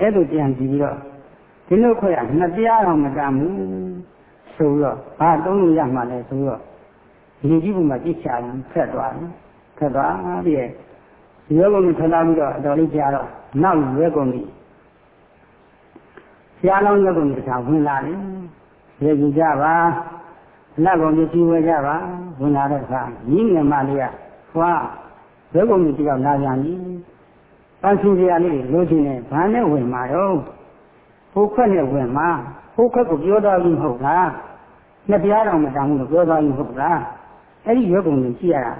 အဲ့လိုပြန်ကြည့်ပြီးတော့ဒီလိုခွဲကနှစ်တရားတော့မတမ်းဘူးဆိုပြီးတော့ဘာသုံးလို့ရမှလဲဆိုပြီးတော့ဒီကြီးပုံမှာကြည့်ချရင်ဖက်သွားတယ်ဖက်သွားပြီးရဲကုန်ကြီးထလာပြီးတော့အတော်လေးကြားတော့နောက်ရဲကုန်ကြီးဆရာလောင်းရဲကုန်ကြီးတစ်ခါဝင်လာတယ်ရဲကြည့်ကြပါလက်ကုန်ကြီးကြီးဝဲကြပါဝင်လာတဲ့အခါညီငယ်မလေးကဟွာ ရဲကုန်ကြီးတယောက်လာပြန်ပြီပန်းစင်စရာလေးလိုချင်တယ်ဘာနဲ့ဝင်မှာတော့ဟိုခွက်နဲ့ဝင်မှာဟိုခွက်ကိုပြောတော်ပြီမဟုတ်လားနှစ်ပြားတော်မတောင်းဘူးလို့ပြောတော်ပြီမဟုတ်လားအဲ့ဒီရဲကုန်ကြီးကြည့်ရတာ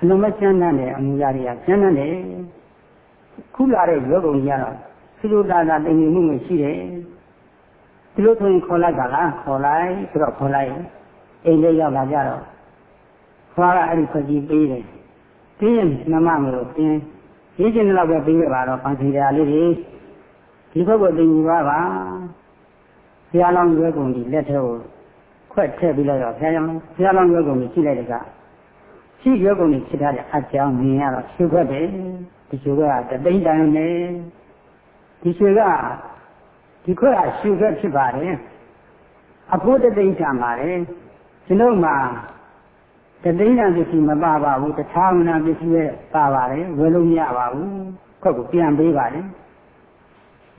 အလုံးမချမ်းသာတဲ့အမှုရာတွေကချမ်းသာတယ်ခုလာတဲ့ယောဂုံကြီးကတော့သုလိုတာတာတင်မှုမရှိတယ်ဒီလိုဆိုရင်ခေါ်လိုက်ပါလားခေါ်လိုက်ဆိုတော့ခေါ်လိုက်အိမ်လေးရောက်လာကြတော့ခွားကအဲ့ဒီခွက်ကြီးပေးတယ် ပြီးရင်မမမလို့တင်းရေးချင်တဲ့လောက်ပဲပြီးရပါတော့ပန်းစီရာလေးတွေဒီဘက်ကိုတင်ယူပါပါဘုရားလောင်းရွယ်ကုန်ကြီးလက်ထဲကိုခွက်ထည့်ပြီးလိုက်တော့ဘုရားလောင်းဘုရားလောင်းရွယ်ကုန်ကြီးရှိလိုက်တဲ့ကရှိရွက်ကုန်ကြီးဖြစ်ထားတဲ့အကြောင်းမြင်ရတော့ရှုခွက်တယ်ဒီရှုခွက်ကတသိန်းတန်နေဒီရှုကဒီခွက်ကရှုခွက်ဖြစ်ပါတယ်အဖို့တသိန်းတန်ပါတယ်ကျွန်တော်မှာ တသိန်းတန်ပစ္စည်းမပါပါဘူးတခြားမနာပစ္စည်းရဲ့ပါပါတယ်ဝယ်လို့မရပါဘူးခွက်ကိုပြန်ပေးပါတယ်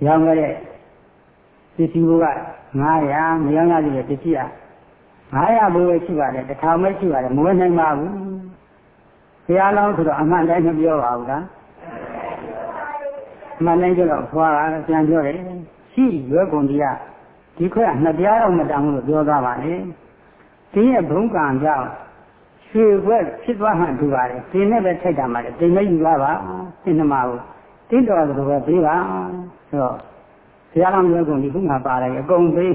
ရောင်းရတဲ့ပစ္စည်းဘုက900မရောင်းရသေးတဲ့ပစ္စည်းက900ဘိုးပဲရှိပါတယ်တစ်ထောင်ပဲရှိပါတယ်မဝယ်နိုင်ပါဘူးဘုရားလောင်းဆိုတော့အမှန်တိုင်းမပြောပါဘူးလားအမှန်တိုင်းကျတော့ဘွားကပြန်ပြောတယ်ရှိရွယ်ကုန်ကြီးကဒီခွက်ကနှစ်ပြားတော့မတောင်းလို့ပြောသွားပါလေဒီရဲ့ဘုံကံကြောင့် ရွှေခွက်ဖြစ်သွားမှတူပါတယ်ဒီနဲ့ပဲထိုက်တာမှလည်းဒီမဲ့ယူပါပါသင်္နမကိုတင်းတော်ဆိုတော့ပဲပေးပါဆိုတော့ဘုရားလောင်းရွယ်ကုန်ကြီးခုမှပါတယ်အကုန်ပေး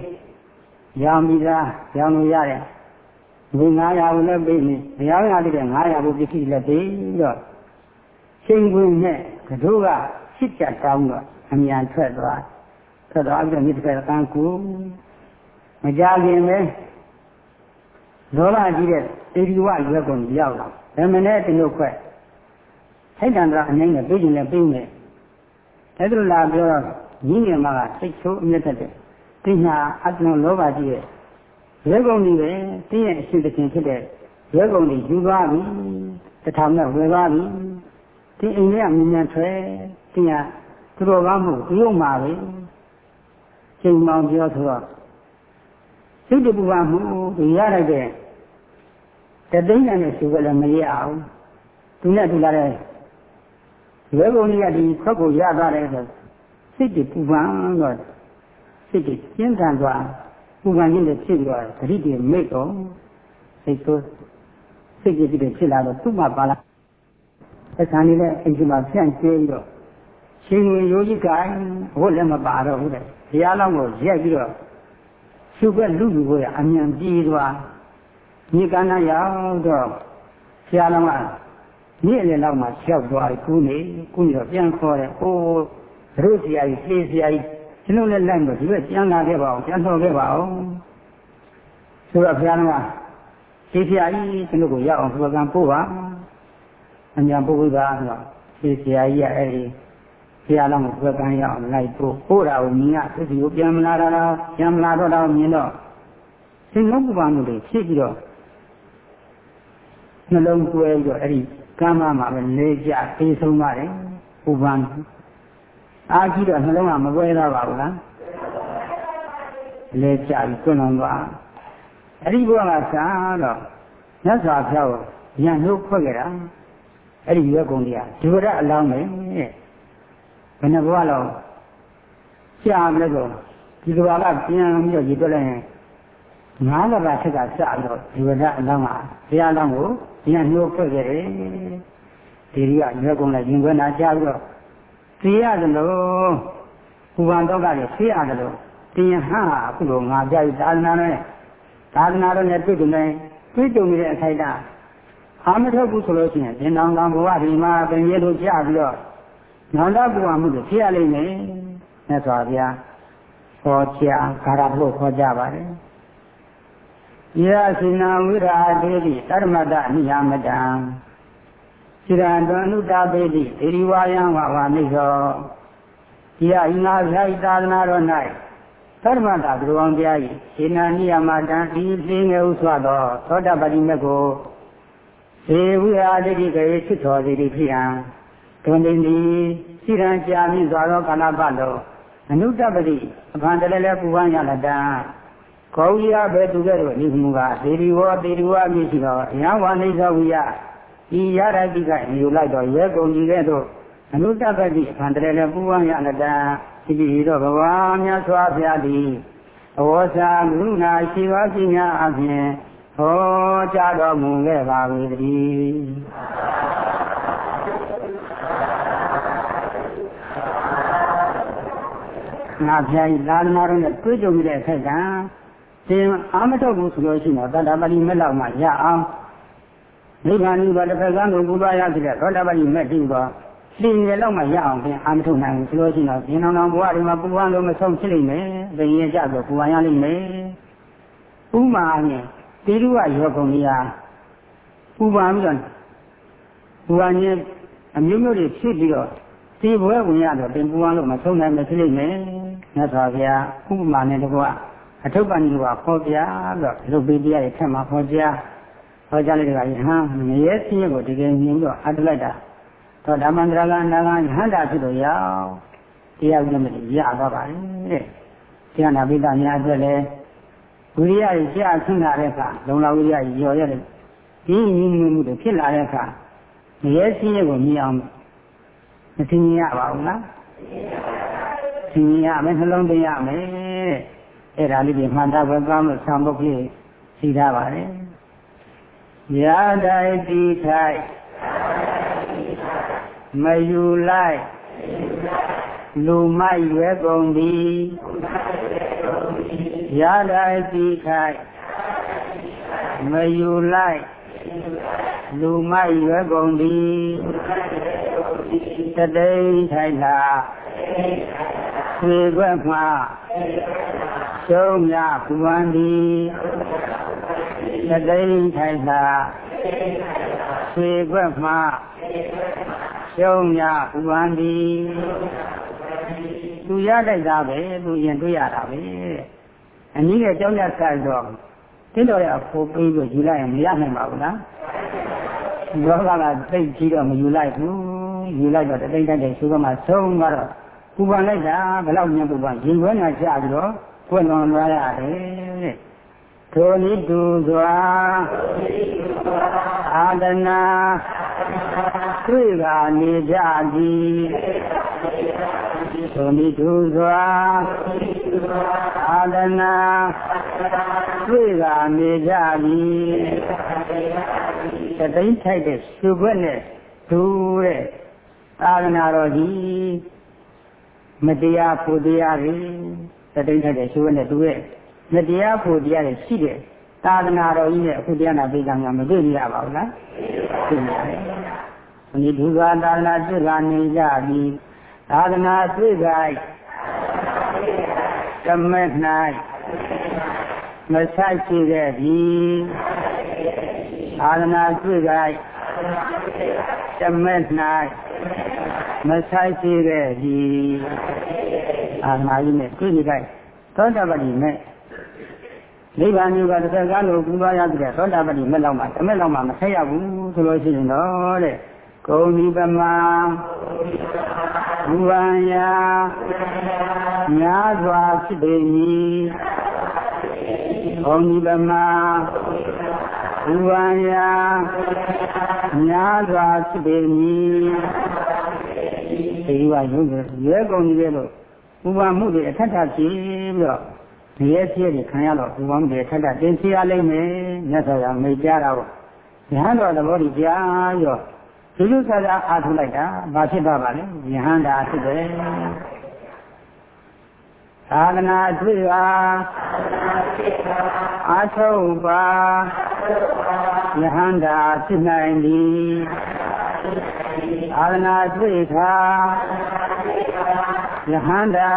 ရောင်ပြီးသားရောင်လို့ရတယ်ဒီ900ကိုလည်းပေးနေဘုရားကတည်းက900ကိုပစ္စည်းလည်းပေးတော့ချိန်ခွင်နဲ့ကတို့ကရှစ်ချက်တောင်းတော့အမြန်ထွက်သွားထွက်သွားပြီးတော့မြစ်တစ်ကန်းကူမကြခင်ပဲ လောဘကြီးတဲ့တေဒီဝရွက်ကုန်ရောက်လာဗမနဲ့တလို့ခွက်ထိုက်တန်တာအနိုင်နဲ့ပြေးခြင်းနဲ့ပြေးမယ်အဲ့ဒါလာပြောတော့ညီငယ်မကစိတ်ဆိုးအမျက်တက်တယ်သိညာအတ္တလောဘကြီးရဲ့ရဲကုန်ကြီးပဲတင်းရဲ့အရှင်တခင်ဖြစ်တဲ့ရဲကုန်ကြီးယူသွားပြီတထောင်နဲ့ဝယ်သွားပြီဒီအိမ်လေးကမြင်မြန်ဆွဲတင်ကသူတော်ကောင်းမှုသူ့မှာပဲချိန်မောင်ပြောဆိုတော့စိတ်တပူပါမှုသူရလိုက်တဲ့ တသိန်းနဲ့ဆိုကြလည်းမရအောင်သူနဲ့တူလာတဲ့ရွယ်ကုန်ကြီးကဒီခွက်ကိုရသွားတယ်ဆိုစိတ်တပူပန်တော့စိတ်တကျဉ်းထန်သွားပူပန်ခြင်းတွေဖြစ်ပြီးတော့သတိတွေမိတ်တော့စိတ်ဆိုးစိတ်ကြည့်ပြီးဖြစ်လာတော့သူ့မှာပါလာအခါနေနဲ့အိမ်ကြီးမှာဖြန့်ကျဲပြီးတော့ရှင်ဝင်ယောဂီကဘုလည်းမပါတော့ဘူးတဲ့ဘုရားလောင်းကိုရက်ပြီးတော့သူ့ဘက်လူလူကိုအမြန်ပြေးသွား မြေကန္နာရောက်တော့ဘုရားလောင်းကမြေအလယ်လောက်မှာလျှောက်သွားကူးနေကူးနေတော့ပြန်ခေါ်တယ်အိုးတို့ဆရာကြီးပြေးဆရာကြီးကျွန်တော်လည်းလိုက်တော့ဒီဘက်ပြန်လာခဲ့ပါအောင်ပြန်တော်ခဲ့ပါအောင်ဆိုတော့ဘုရားလောင်းကဒီဆရာကြီးကျွန်တော်ကိုရောက်အောင်ဘုရားကပို့ပါအမြန်ပို့ပေးပါဆိုတော့ဒီဆရာကြီးကအဲ့ဒီဘုရားလောင်းကိုဘယ်ကံရအောင်လိုက်ပို့ပို့တာကိုမြင်ရသူစီကိုပြန်မလာတော့ပြန်မလာတော့တော့မြင်တော့စိတ်လုံးပူပါမှုတွေဖြစ်ပြီးတော့ နှလုံးသွဲပြီးတော့အဲ့ဒီကမ်းမမှာပဲလေးကြအေးဆုံးပါတယ်ပူပန်အားကြီးတော့နှလုံးကမပွဲတော့ပါဘူးလားလေးကြပြီးတွန်းလုံးသွားအဲ့ဒီဘုရားကစားတော့မြတ်စွာဘုရားကိုညှို့ဖွဲ့ခဲ့တာအဲ့ဒီရွက်ကုန်တရားဒီဝရအလောင်းပဲတဲ့ဘယ်နှဘဝလောက်ကြာမလဲဆိုဒီကဘာကပြန်ပြီးတော့ရေတွက်လိုက်ရင်ငါးကဘာထက်ကစပြီးတော့ဒီဝဒအလောင်းကဘုရားလောင်းကို ညှို့ဖွဲ့ခဲ့တယ်ဒီရီကရွက်ကုန်လိုက်ရင်ခွဲနာကြားပြီးတော့သိရတယ်လို့ပူပန်တော့ကလည်းသိရတယ်လို့တင်ဟဟာအခုလိုငါပြပြီးသာသနာနဲ့သာသနာတော်နဲ့တွေ့ကြတယ်တွေ့ကြုံနေတဲ့အခိုက်အတန့်အာမထုတ်ဘူးဆိုလို့ရှိရင်ဒီနောင်ကံဘဝဒီမှာပင်ရလို့ကြပြီးတော့နောင်တဘဝမှုတွေဖြစ်ရလိမ့်မယ်မြတ်စွာဘုရားဟောကြားကာရဖို့ခေါ်ကြပါတယ် ယစိနာဝိရာဒေတိတရမတအနိယမတံစိရန္တအနုတာပေတိဒေဒီဝါယံဝဝနိသောဒီအင်္ဂါဘုရားသာသနာတော်၌သရမတာဘုရားတရား၏စေနာနိယမတံဒီသိငယ်ဥစွာသောသောတပတိမေကိုေဝိဟာတိကေဖြစ်တော်စီဖြစ်ရန်တွင်တင်သည်စိရန်ကြာမြင့်စွာသောကာလပတ်တော်အနုတ္တပတိအဖန်တလည်းလည်းပူပန်းရလတံ ကောဝိယဘေသူကဲ့သို့ဤမူကားဒေဒီဝဒေဒီဝအမည်ရှိသောအယံဝနိသောဝိယဤရရတိကယူလိုက်တော့ရဲကုန်ကြီးကဲ့သို့အနုတ္တပတိအဖန်တလည်းလည်းပူပန်းရလတံဒီပြီးတော့ဘဝမြတ်စွာဘုရားသည်အဝေါစာကရုဏာရှိပါပညာအပြင်ဟောကြားတော်မူခဲ့ပါ၏တည်းငါဖျားကြီးသာသနာတော်နဲ့တွေ့ကြုံတဲ့အခက်က တင်အာမထုတ်ဘူးဆိုလို့ရှိရင်တော့တတ္တပတိမဲ့လောက်မှရအောင်နိဗ္ဗာန်ဤဘာတစ်ဖက်ကံကိုပူပါရတဲ့သောတပတိမဲ့ပြီးတော့သင်ရလောက်မှရအောင်ပြင်အာမထုတ်နိုင်ဘူးဆိုလို့ရှိရင်တော့ဒီနောင်နောင်ဘဝတွေမှာပူပန်လို့မဆုံးဖြစ်လိမ့်မယ်။ဘယ်ရင်ကြဆိုပူပန်ရလိမ့်မယ်။ဥမာနဲ့တိရုဝရောကုန်ကြီးဟာပူပန်ပြီးတော့ပူပန်ခြင်းအမျိုးမျိုးတွေဖြစ်ပြီးတော့ဒီဘွဲဝင်ရတော့တင်ပူပန်လို့မဆုံးနိုင်မဖြစ်လိမ့်မယ်။မြတ်စွာဘုရားဥပမာနဲ့တကွ အထုပ်ပန်ကြီးကခေါ်ပြတော့ဒီလိုပေးပြရတဲ့ထက်မှာခေါ်ပြဟောကြားလိုက်တဲ့ကဟမ်ငရဲစင်းကိုတကယ်မြင်တော့အတလိုက်တာတော့ဓမ္မန္တရာကအနာဂဟန္တာဖြစ်လို့ရောက်တရားဥဒ္ဓမတိရသွားပါလေတရားနာပိဋကများအတွက်လည်းဝိရိယကြီးကြာဆင်းလာတဲ့အခါလုံလောက်ဝိရိယကြီးရော်ရတဲ့ဒီညီညွတ်မှုတွေဖြစ်လာတဲ့အခါငရဲစင်းကိုမြင်အောင်မသိရပါဘူးလားသိရမယ်နှလုံးသွင်းရမယ် အဲ့ဒါလေးတွေမှန်တာပဲကောင်းလို့ဆံပုတ်ကြီးရှိထားပါတယ်ရာတိုင်တိထိုက်မယူလိုက်လူမိုက်ရွယ်ကုန်သည်ရာတိုင်တိထိုက်မယူလိုက်လူမိုက်ရွယ်ကုန်သည်တတိထိုက်လာခွေခွက်မှာ ရှုံးမြပူဝန္ဒီတတိထိုက်လာခွေခွက်မှာရှုံးမြပူဝန္ဒီသူရလိုက်တာပဲသူရင်တွေ့ရတာပဲအနည်းနဲ့ကြောင်းရဆက်တော့တင်းတော်ရအဖို့ပြီးလို့ယူလိုက်ရင်မရနိုင်ပါဘူးလားလောကကသိကြီးတော့မယူလိုက်ဘူးယူလိုက်တော့တသိမ့်တိုက်တဲ့ရှုကမှဆုံးတော့ပူပန်လိုက်တာဘယ်လောက်မြန်ပူပန်ရင်ခွဲနာချပြီးတော့ ကွယ်လွန်သွားရတယ်တဲ့ထိုနည်းတူစွာအာဒနာတွေ့ကနေကြသည်ထိုနည်းတူစွာအာဒနာတွေ့ကနေကြသည်တသိမ့်ထိုက်တဲ့ရှုခွက်နဲ့ဒူတဲ့အာဒနာတော်ကြီးမတရားဖို့တရား တွေတသိမ့်ထိုက်တဲ့ရှုခွက်နဲ့ဒူရဲ့မတရားဖို့တရားတွေရှိတဲ့သာသနာတော်ကြီးနဲ့အခုတရားနာပိဋကများမတွေ့ရပါဘူးလားတွေ့ရတယ်။ဒီဒုက္ခသာသနာသိကနေကြပြီသာသနာသိခိုက်ကမဲ့၌မဆိုင်ရှိခဲ့ပြီသာသနာသိခိုက်ကမဲ့၌မဆိုင်ရှိခဲ့ပြီသာ သနာကြီးနဲ့သိခိုက်သောတပတိနဲ့နိဗ္ဗာန်မျိုးကတစ်သက်ကားလို့ကူသွားရပြီတဲ့သောတာပတိမဲ့လောက်မှတမဲ့လောက်မှမဆက်ရဘူးဆိုလို့ရှိရင်တော့တဲ့ဂုံဒီပမာဘူဝံယာများစွာဖြစ်ပေမည်ဂုံဒီပမာဘူဝံယာများစွာဖြစ်ပေမည်ဒီကရုပ်ရဲကုန်ကြီးလေ လို့ဘူဝံမှုတွေအထက်ထပ်ဖြစ်ပြီးတော့ဒီရဲ့ဖြစ်နေခံရတော့ဘူဝံမှုတွေထက်ထပ်တင်စီရလိမ့်မယ်မြတ်စွာဘုရားမိတ်ကြတာပေါ့ဉာဏ်တော်သဘောကြီးကြားရောဒီလိုဆရာအားထုတ်လိုက်တာဘာဖြစ်သွားပါလဲယဟန္တာဖြစ်တယ်သာသနာ့တွေ့ပါအာထုတ်ပါယဟန္တာဖြစ်နိုင်သည် သာသနာ့တွေ့ခါယဟန္တာ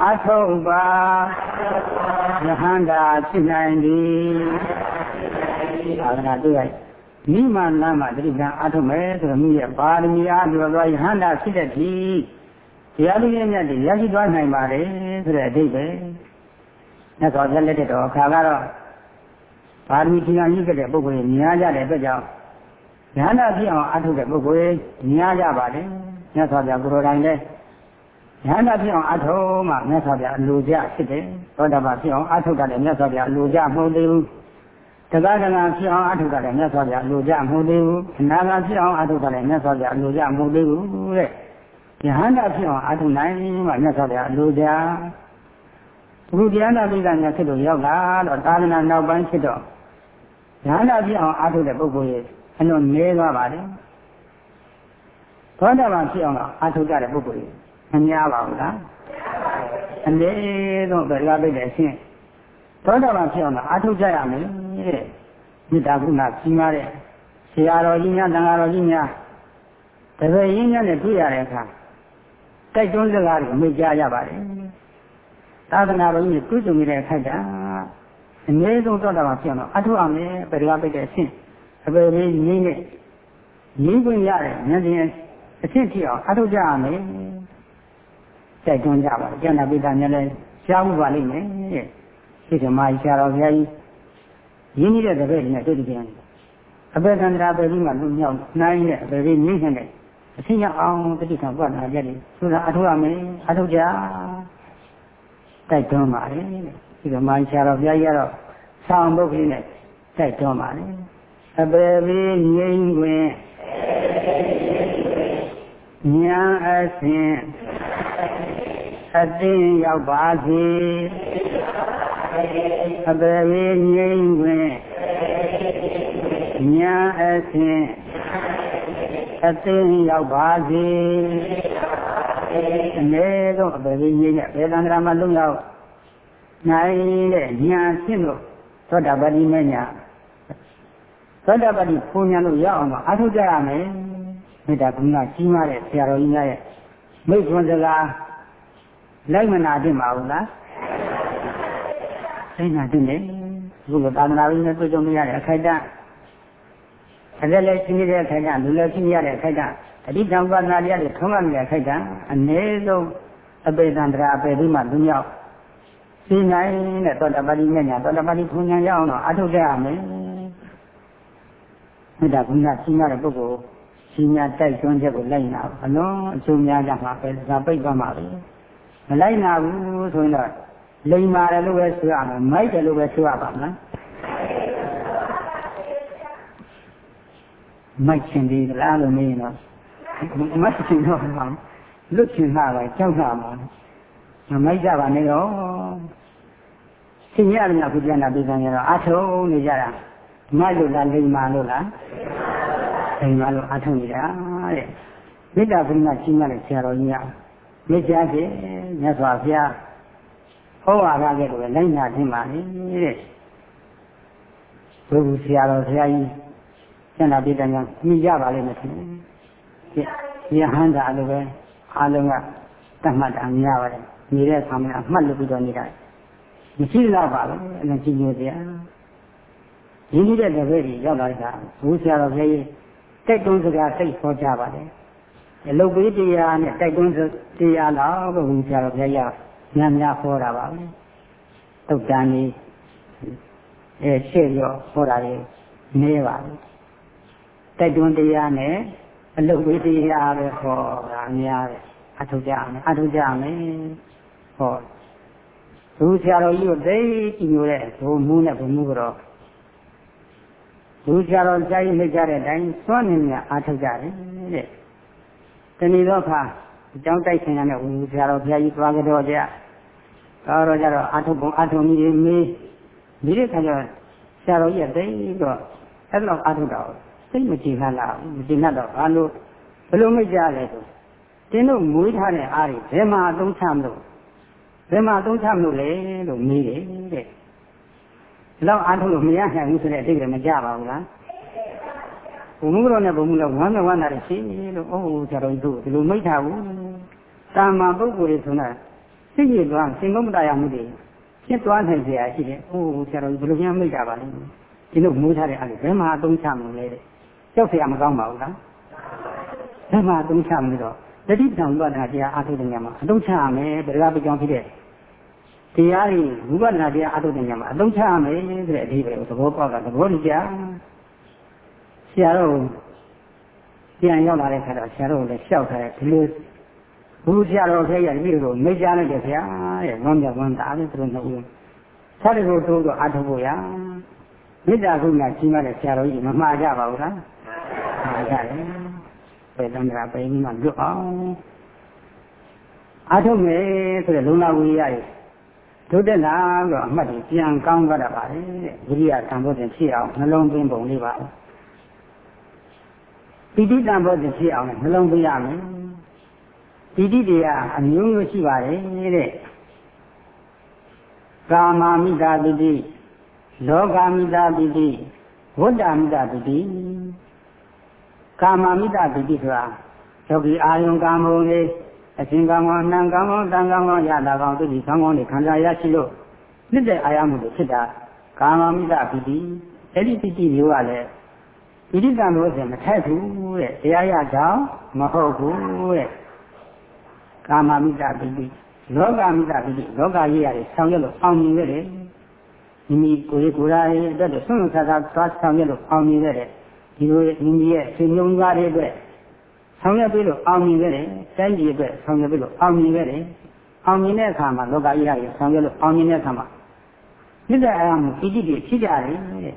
အာထုတ်ပါယဟန္တာဖြစ်နိုင်သည်သာသနာ့တွေ့ရမိမာနာမှာတတိကံအထုတ်မယ်ဆိုတော့မိရဲ့ပါရမီအားပြောသွားယဟန္တာဖြစ်တဲ့ဒီတရားလူရဲ့မြတ်တွေရရှိသွားနိုင်ပါတယ်ဆိုတဲ့အဓိပ္ပာယ်မြတ်စွာဘုရားလက်ထက်တော်အခါကတော့ပါရမီတရားကြီးတဲ့ပုဂ္ဂိုလ်တွေများကြတဲ့အတွက်ကြောင့် ယဟန္တာဖြစ်အောင်အထုတ်တဲ့ပုဂ္ဂိုလ်တွေများကြပါတယ်မြတ်စွာဘုရားကိုယ်တော်တိုင်လည်းယဟန္တာဖြစ်အောင်အထုတ်မှမြတ်စွာဘုရားအလိုကြဖြစ်တယ်သောတာပန်ဖြစ်အောင်အထုတ်တယ်မြတ်စွာဘုရားအလိုကြမဟုတ်သေးဘူးတက္ကသနာဖြစ်အောင်အထုတ်တယ်မြတ်စွာဘုရားအလိုကြမဟုတ်သေးဘူးအနာဂတ်ဖြစ်အောင်အထုတ်တယ်မြတ်စွာဘုရားအလိုကြမဟုတ်သေးဘူးတဲ့ယဟန္တာဖြစ်အောင်အထုနိုင်မှမြတ်စွာဘုရားအလိုကြဘုရားနာပိဋကများဖြစ်လို့ရောက်လာတော့သာသနာနောက်ပိုင်းဖြစ်တော့ယဟန္တာဖြစ်အောင်အထုတဲ့ပုဂ္ဂိုလ်ရဲ့ အလွန်နည်းသွားပါတယ်သောတာပန်ဖြစ်အောင်အထုကြတဲ့ပုဂ္ဂိုလ်ရဲ့မများပါဘူးလားအနည်းဆုံးဗလာပိတ်တဲ့အရှင်သောတာပန်ဖြစ်အောင်အထုကြရမယ်တဲ့မေတ္တာကုဏကြီးမားတဲ့ဆရာတော်ကြီးများတန်ဃာတော်ကြီးများတပည့်ရင်းများနဲ့တွေ့ရတဲ့အခါတိုက်တွန်းစကားတွေအမိကြားရပါတယ်သာသနာတော်ကြီးတွေ့ကြုံနေတဲ့အခါကျအနည်းဆုံးသောတာပန်ဖြစ်အောင်အထုအောင်လေပရိကပိတ်တဲ့အရှင် အပေလေးရင်းနဲ့ရင်းခွင့်ရတယ်ဉာဏ်ရှင်အရှင်းဖြစ်အောင်အထုကြရမယ်တိုက်တွန်းကြပါကျန်တဲ့ပိဋကများလည်းရှားမှုပါလိမ့်မယ်တဲ့ဒီကမာရှားတော်ဘုရားကြီးရင်းနေတဲ့တပည့်တွေနဲ့တွေ့ကြတယ်အပေကန္တရာပဲပြီးမှလူမြောက်နိုင်တဲ့အပေလေးငြိမ့်နေတယ်အသိရအောင်တတိကံပွားနာကြတယ်ဆိုတာအထုရမယ်အထုကြတိုက်တွန်းပါလေဒီကမာရှားတော်ဘုရားကြီးကတော့ဆောင်းပုဂ္ဂိနဲ့တိုက်တွန်းပါလေ အပေပြီးငြိမ့်ခွင်ညာအစဉ်အသိရောက်ပါစေအပေပြီးငြိမ့်ခွင်ညာအစဉ်အသိရောက်ပါစေအနည်းဆုံးအပေပြီးငြိမ့်တဲ့ဘေဒန္တရာမှာလုံရောက်နိုင်တဲ့ညာရှင်းလို့သောတာပတိမညာ သောတာပတိဘုံညာလို့ရအောင်အထုကြရမယ်မေတ္တာကရုဏာကြီးမားတဲ့ဆရာတော်ကြီးများရဲ့မိတ်ဆွေစကားလိုက်မနာတင်ပါဘူးလားသိနာတင်တယ်ဘုရားသာသနာ့ရေးနဲ့တွေ့ကြုံရတဲ့အခိုက်အတန့်အလက်လက်ရှိနေတဲ့အခိုက်အတန့်လူလက်ရှိနေရတဲ့အခိုက်အတန့်အတိတံပနာတရားတွေထုံးမှနေတဲ့အခိုက်အတန့်အနည်းဆုံးအပေတံတရာအပေဒီမှာလူမြောက်သိနိုင်တဲ့သောတာပတိမြတ်ညာသောတာပတိဘုံညာရအောင်တော့အထုတ်ကြရမယ် မေတ္တာဘုရားကြီးမားတဲ့ပုဂ္ဂိုလ်ရရှင်များတိုက်တွန်းချက်ကိုလိုက်နာအလုံးအကျိုးများကြမှာပဲဒါပိတ်သွားမှာပဲမလိုက်နာဘူးဆိုရင်တော့လိမ်မာတယ်လို့ပဲဆိုရမယ်မိုက်တယ်လို့ပဲဆိုရပါမလားမိုက်ချင်သေးလားလို့မေးရင်တော့မိုက်ချင်တော့မှာလွတ်ချင်တာပဲကြောက်တာမှာမမိုက်ကြပါနဲ့တော့ရှင်ရတယ်များခုပြန်လာပြည်ဆိုင်ရတော့အထုံးနေကြတာ မိုက်လို့လားလိမ်မာလို့လားလိမ်မာလို့အထုံးနေတာတဲ့မေတ္တာကရုဏာကြီးမှလည်းဆရာတော်ကြီးကမေတ္တာဖြင့်မြတ်စွာဘုရားဟောဝါဒကဲ့သို့လိုက်နာခြင်းပါလေတဲ့ဘုရားဆရာတော်ဆရာကြီးကျန်တာပြည်တယ်များမြင်ကြပါလိမ့်မယ်ထင်တယ်။ယဟန်တာလိုပဲအားလုံးကတတ်မှတ်တာများပါတယ်။နေတဲ့အခါမှာအမှတ်လုပ်ပြီးတော့နေတာ။မရှိတော့ပါဘူး။အဲ့ဒါကြည့်လို့တရား။ ရင်းနှီးတဲ့တပည့်ကြီးရောက်လာတာဘုရားဆရာတော်ဆရာကြီးတိုက်တွန်းစကားစိတ်ဟောကြပါတယ်။အလုတ်ပေးတရားနဲ့တိုက်တွန်းတရားတော့ဘုရားဆရာတော်ဆရာကြီးများများဟောတာပါပဲ။တုတ်တန်ကြီးအဲရှေ့ရောဟောတာလေးနေပါဘူး။တိုက်တွန်းတရားနဲ့အလုတ်ပေးတရားပဲဟောတာများတယ်။အထုကြမယ်အထုကြမယ်။ဟောသူဆရာတော်ကြီးကိုသိကြည့်လို့တဲ့ဘုံမူးနဲ့ဘုံမူးကတော့ လူဆရာတော်ကြားရင်လိုက်ကြတဲ့အတိုင်းစွန့်နေမြအားထုတ်ကြတယ်တဲ့။တဏီတော့ခါအကြောင်းတိုက်ဆိုင်ရတဲ့ဝိဆရာတော်ဘုရားကြီးသွားကြတော့ကြ။သွားတော့ကြတော့အားထုတ်ပုံအားထုတ်မိတွေမေးမိတဲ့ခါကျဆရာတော်ကြီးကတိတ်တော့အဲ့လောက်အားထုတ်တော့စိတ်မကြည်ခါလားမကြည်နှက်တော့ဘာလို့ဘလို့မိကြလဲဆိုတင်းတို့မွေးထားတဲ့အားတွေဘယ်မှာအသုံးချမလို့ဘယ်မှာအသုံးချမလို့လဲလို့မေးတယ်တဲ့။ လောက်အားထုတ်လို့မရနိုင်ဘူးဆိုတဲ့အတိတ်ကမကြပါဘူးလားဘုံမှုတော်နဲ့ဘုံမှုတော့ဝမ်းမြောက်ဝမ်းသာတယ်ရှိလို့အိုးဆရာတော်တို့ဒီလိုမိထားဘူးတာမန်ပုဂ္ဂိုလ်တွေဆိုတာစိတ်ရည်သွားစင်ကုန်မတရားမှုတွေဖြစ်သွားနိုင်เสียရှိတယ်အိုးဆရာတော်ဘယ်လိုများမိတာပါလဲဒီလိုမူးထားတဲ့အားတွေဘယ်မှာအသုံးချမလဲတဲ့ကြောက်เสียမကောင်းပါဘူးလားဘယ်မှာအသုံးချမလဲတော့တတိတံဝိပဿနာတရားအားထုတ်တဲ့ညမှာအသုံးချရမယ်ဗေဒပကြောင်းဖြစ်တဲ့ တရားတွေဝိပဿနာတရားအထုတ်တဲ့ညမှာအသုံးချရမယ်ဆိုတဲ့အဓိပ္ပာယ်ကိုသဘောပေါက်တာသဘောကျဆရာတော်ပြန်ရောက်လာတဲ့ခါတော့ဆရာတော်လည်းလျှောက်ထားတယ်ဒီလိုဘုရားတော်ခေရဒီလိုမိကြလိုက်တယ်ဆရာတဲ့ဝမ်းမြောက်ဝမ်းသာတယ်သူတို့နှစ်ဦးဆက်တယ်ကိုတိုးတော့အထုတ်ဖို့ရမေတ္တာကုဏကြီးမှတဲ့ဆရာတော်ကြီးမမှားကြပါဘူးလားမှားကြတယ်ပဲတန္တရာပဲပြီးမှလွတ်အောင်အထုတ်မယ်ဆိုတဲ့လုံလဝိရိယရဲ့ ဒုတက်လာတော့အမှတ်ကြီးပြန်ကောင်းသွားတာပါလေဝိရိယသံဖို့တင်ဖြစ်အောင်နှလုံးသွင်းပုံလေးပါပိဋိတံဘောတင်ဖြစ်အောင်နှလုံးသွင်းရမယ်ပိဋိတရားအမျိုးမျိုးရှိပါတယ်တဲ့ကာမမိတာပိဋိလောကမိတာပိဋိဝတ္တမိတာပိဋိကာမမိတာပိဋိဆိုတာယောဂီအာယုံကာမုံလေး အရှင်ကောင်းကောင်းနှံကောင်းကောင်းတန်ကောင်းကောင်းရတာကောင်းသူဒီကောင်းကောင်းတွေခံစားရရှိလို့နှစ်တဲ့အာရမှုတွေဖြစ်တာကာမမိတပိတိအဲ့ဒီပိတိမျိုးကလည်းပိဋိကံလို့ဆိုမထိုက်ဘူးတဲ့တရားရကြောင်းမဟုတ်ဘူးတဲ့ကာမမိတပိတိလောကမိတပိတိလောကကြီးရတယ်ဆောင်ရွက်လို့အောင်မြင်ရတယ်မိမိကိုယ်ကိုယ်ရာရဲ့အတွက်ဆွမ်းဆာသာသွားဆောင်ရွက်လို့အောင်မြင်ရတယ်ဒီလိုမိမိရဲ့ဆွေမျိုးသားတွေအတွက် ဆောင်ရွက်ပြီးလို့အောင်မြင်ခဲ့တယ်တိုင်းပြည်အတွက်ဆောင်ရွက်ပြီးလို့အောင်မြင်ခဲ့တယ်အောင်မြင်တဲ့အခါမှာလောကကြီးရဆောင်ရွက်လို့အောင်မြင်တဲ့အခါမှာမြစ်တဲ့အရာမှာပိဋိတွေဖြစ်ကြတယ်တဲ့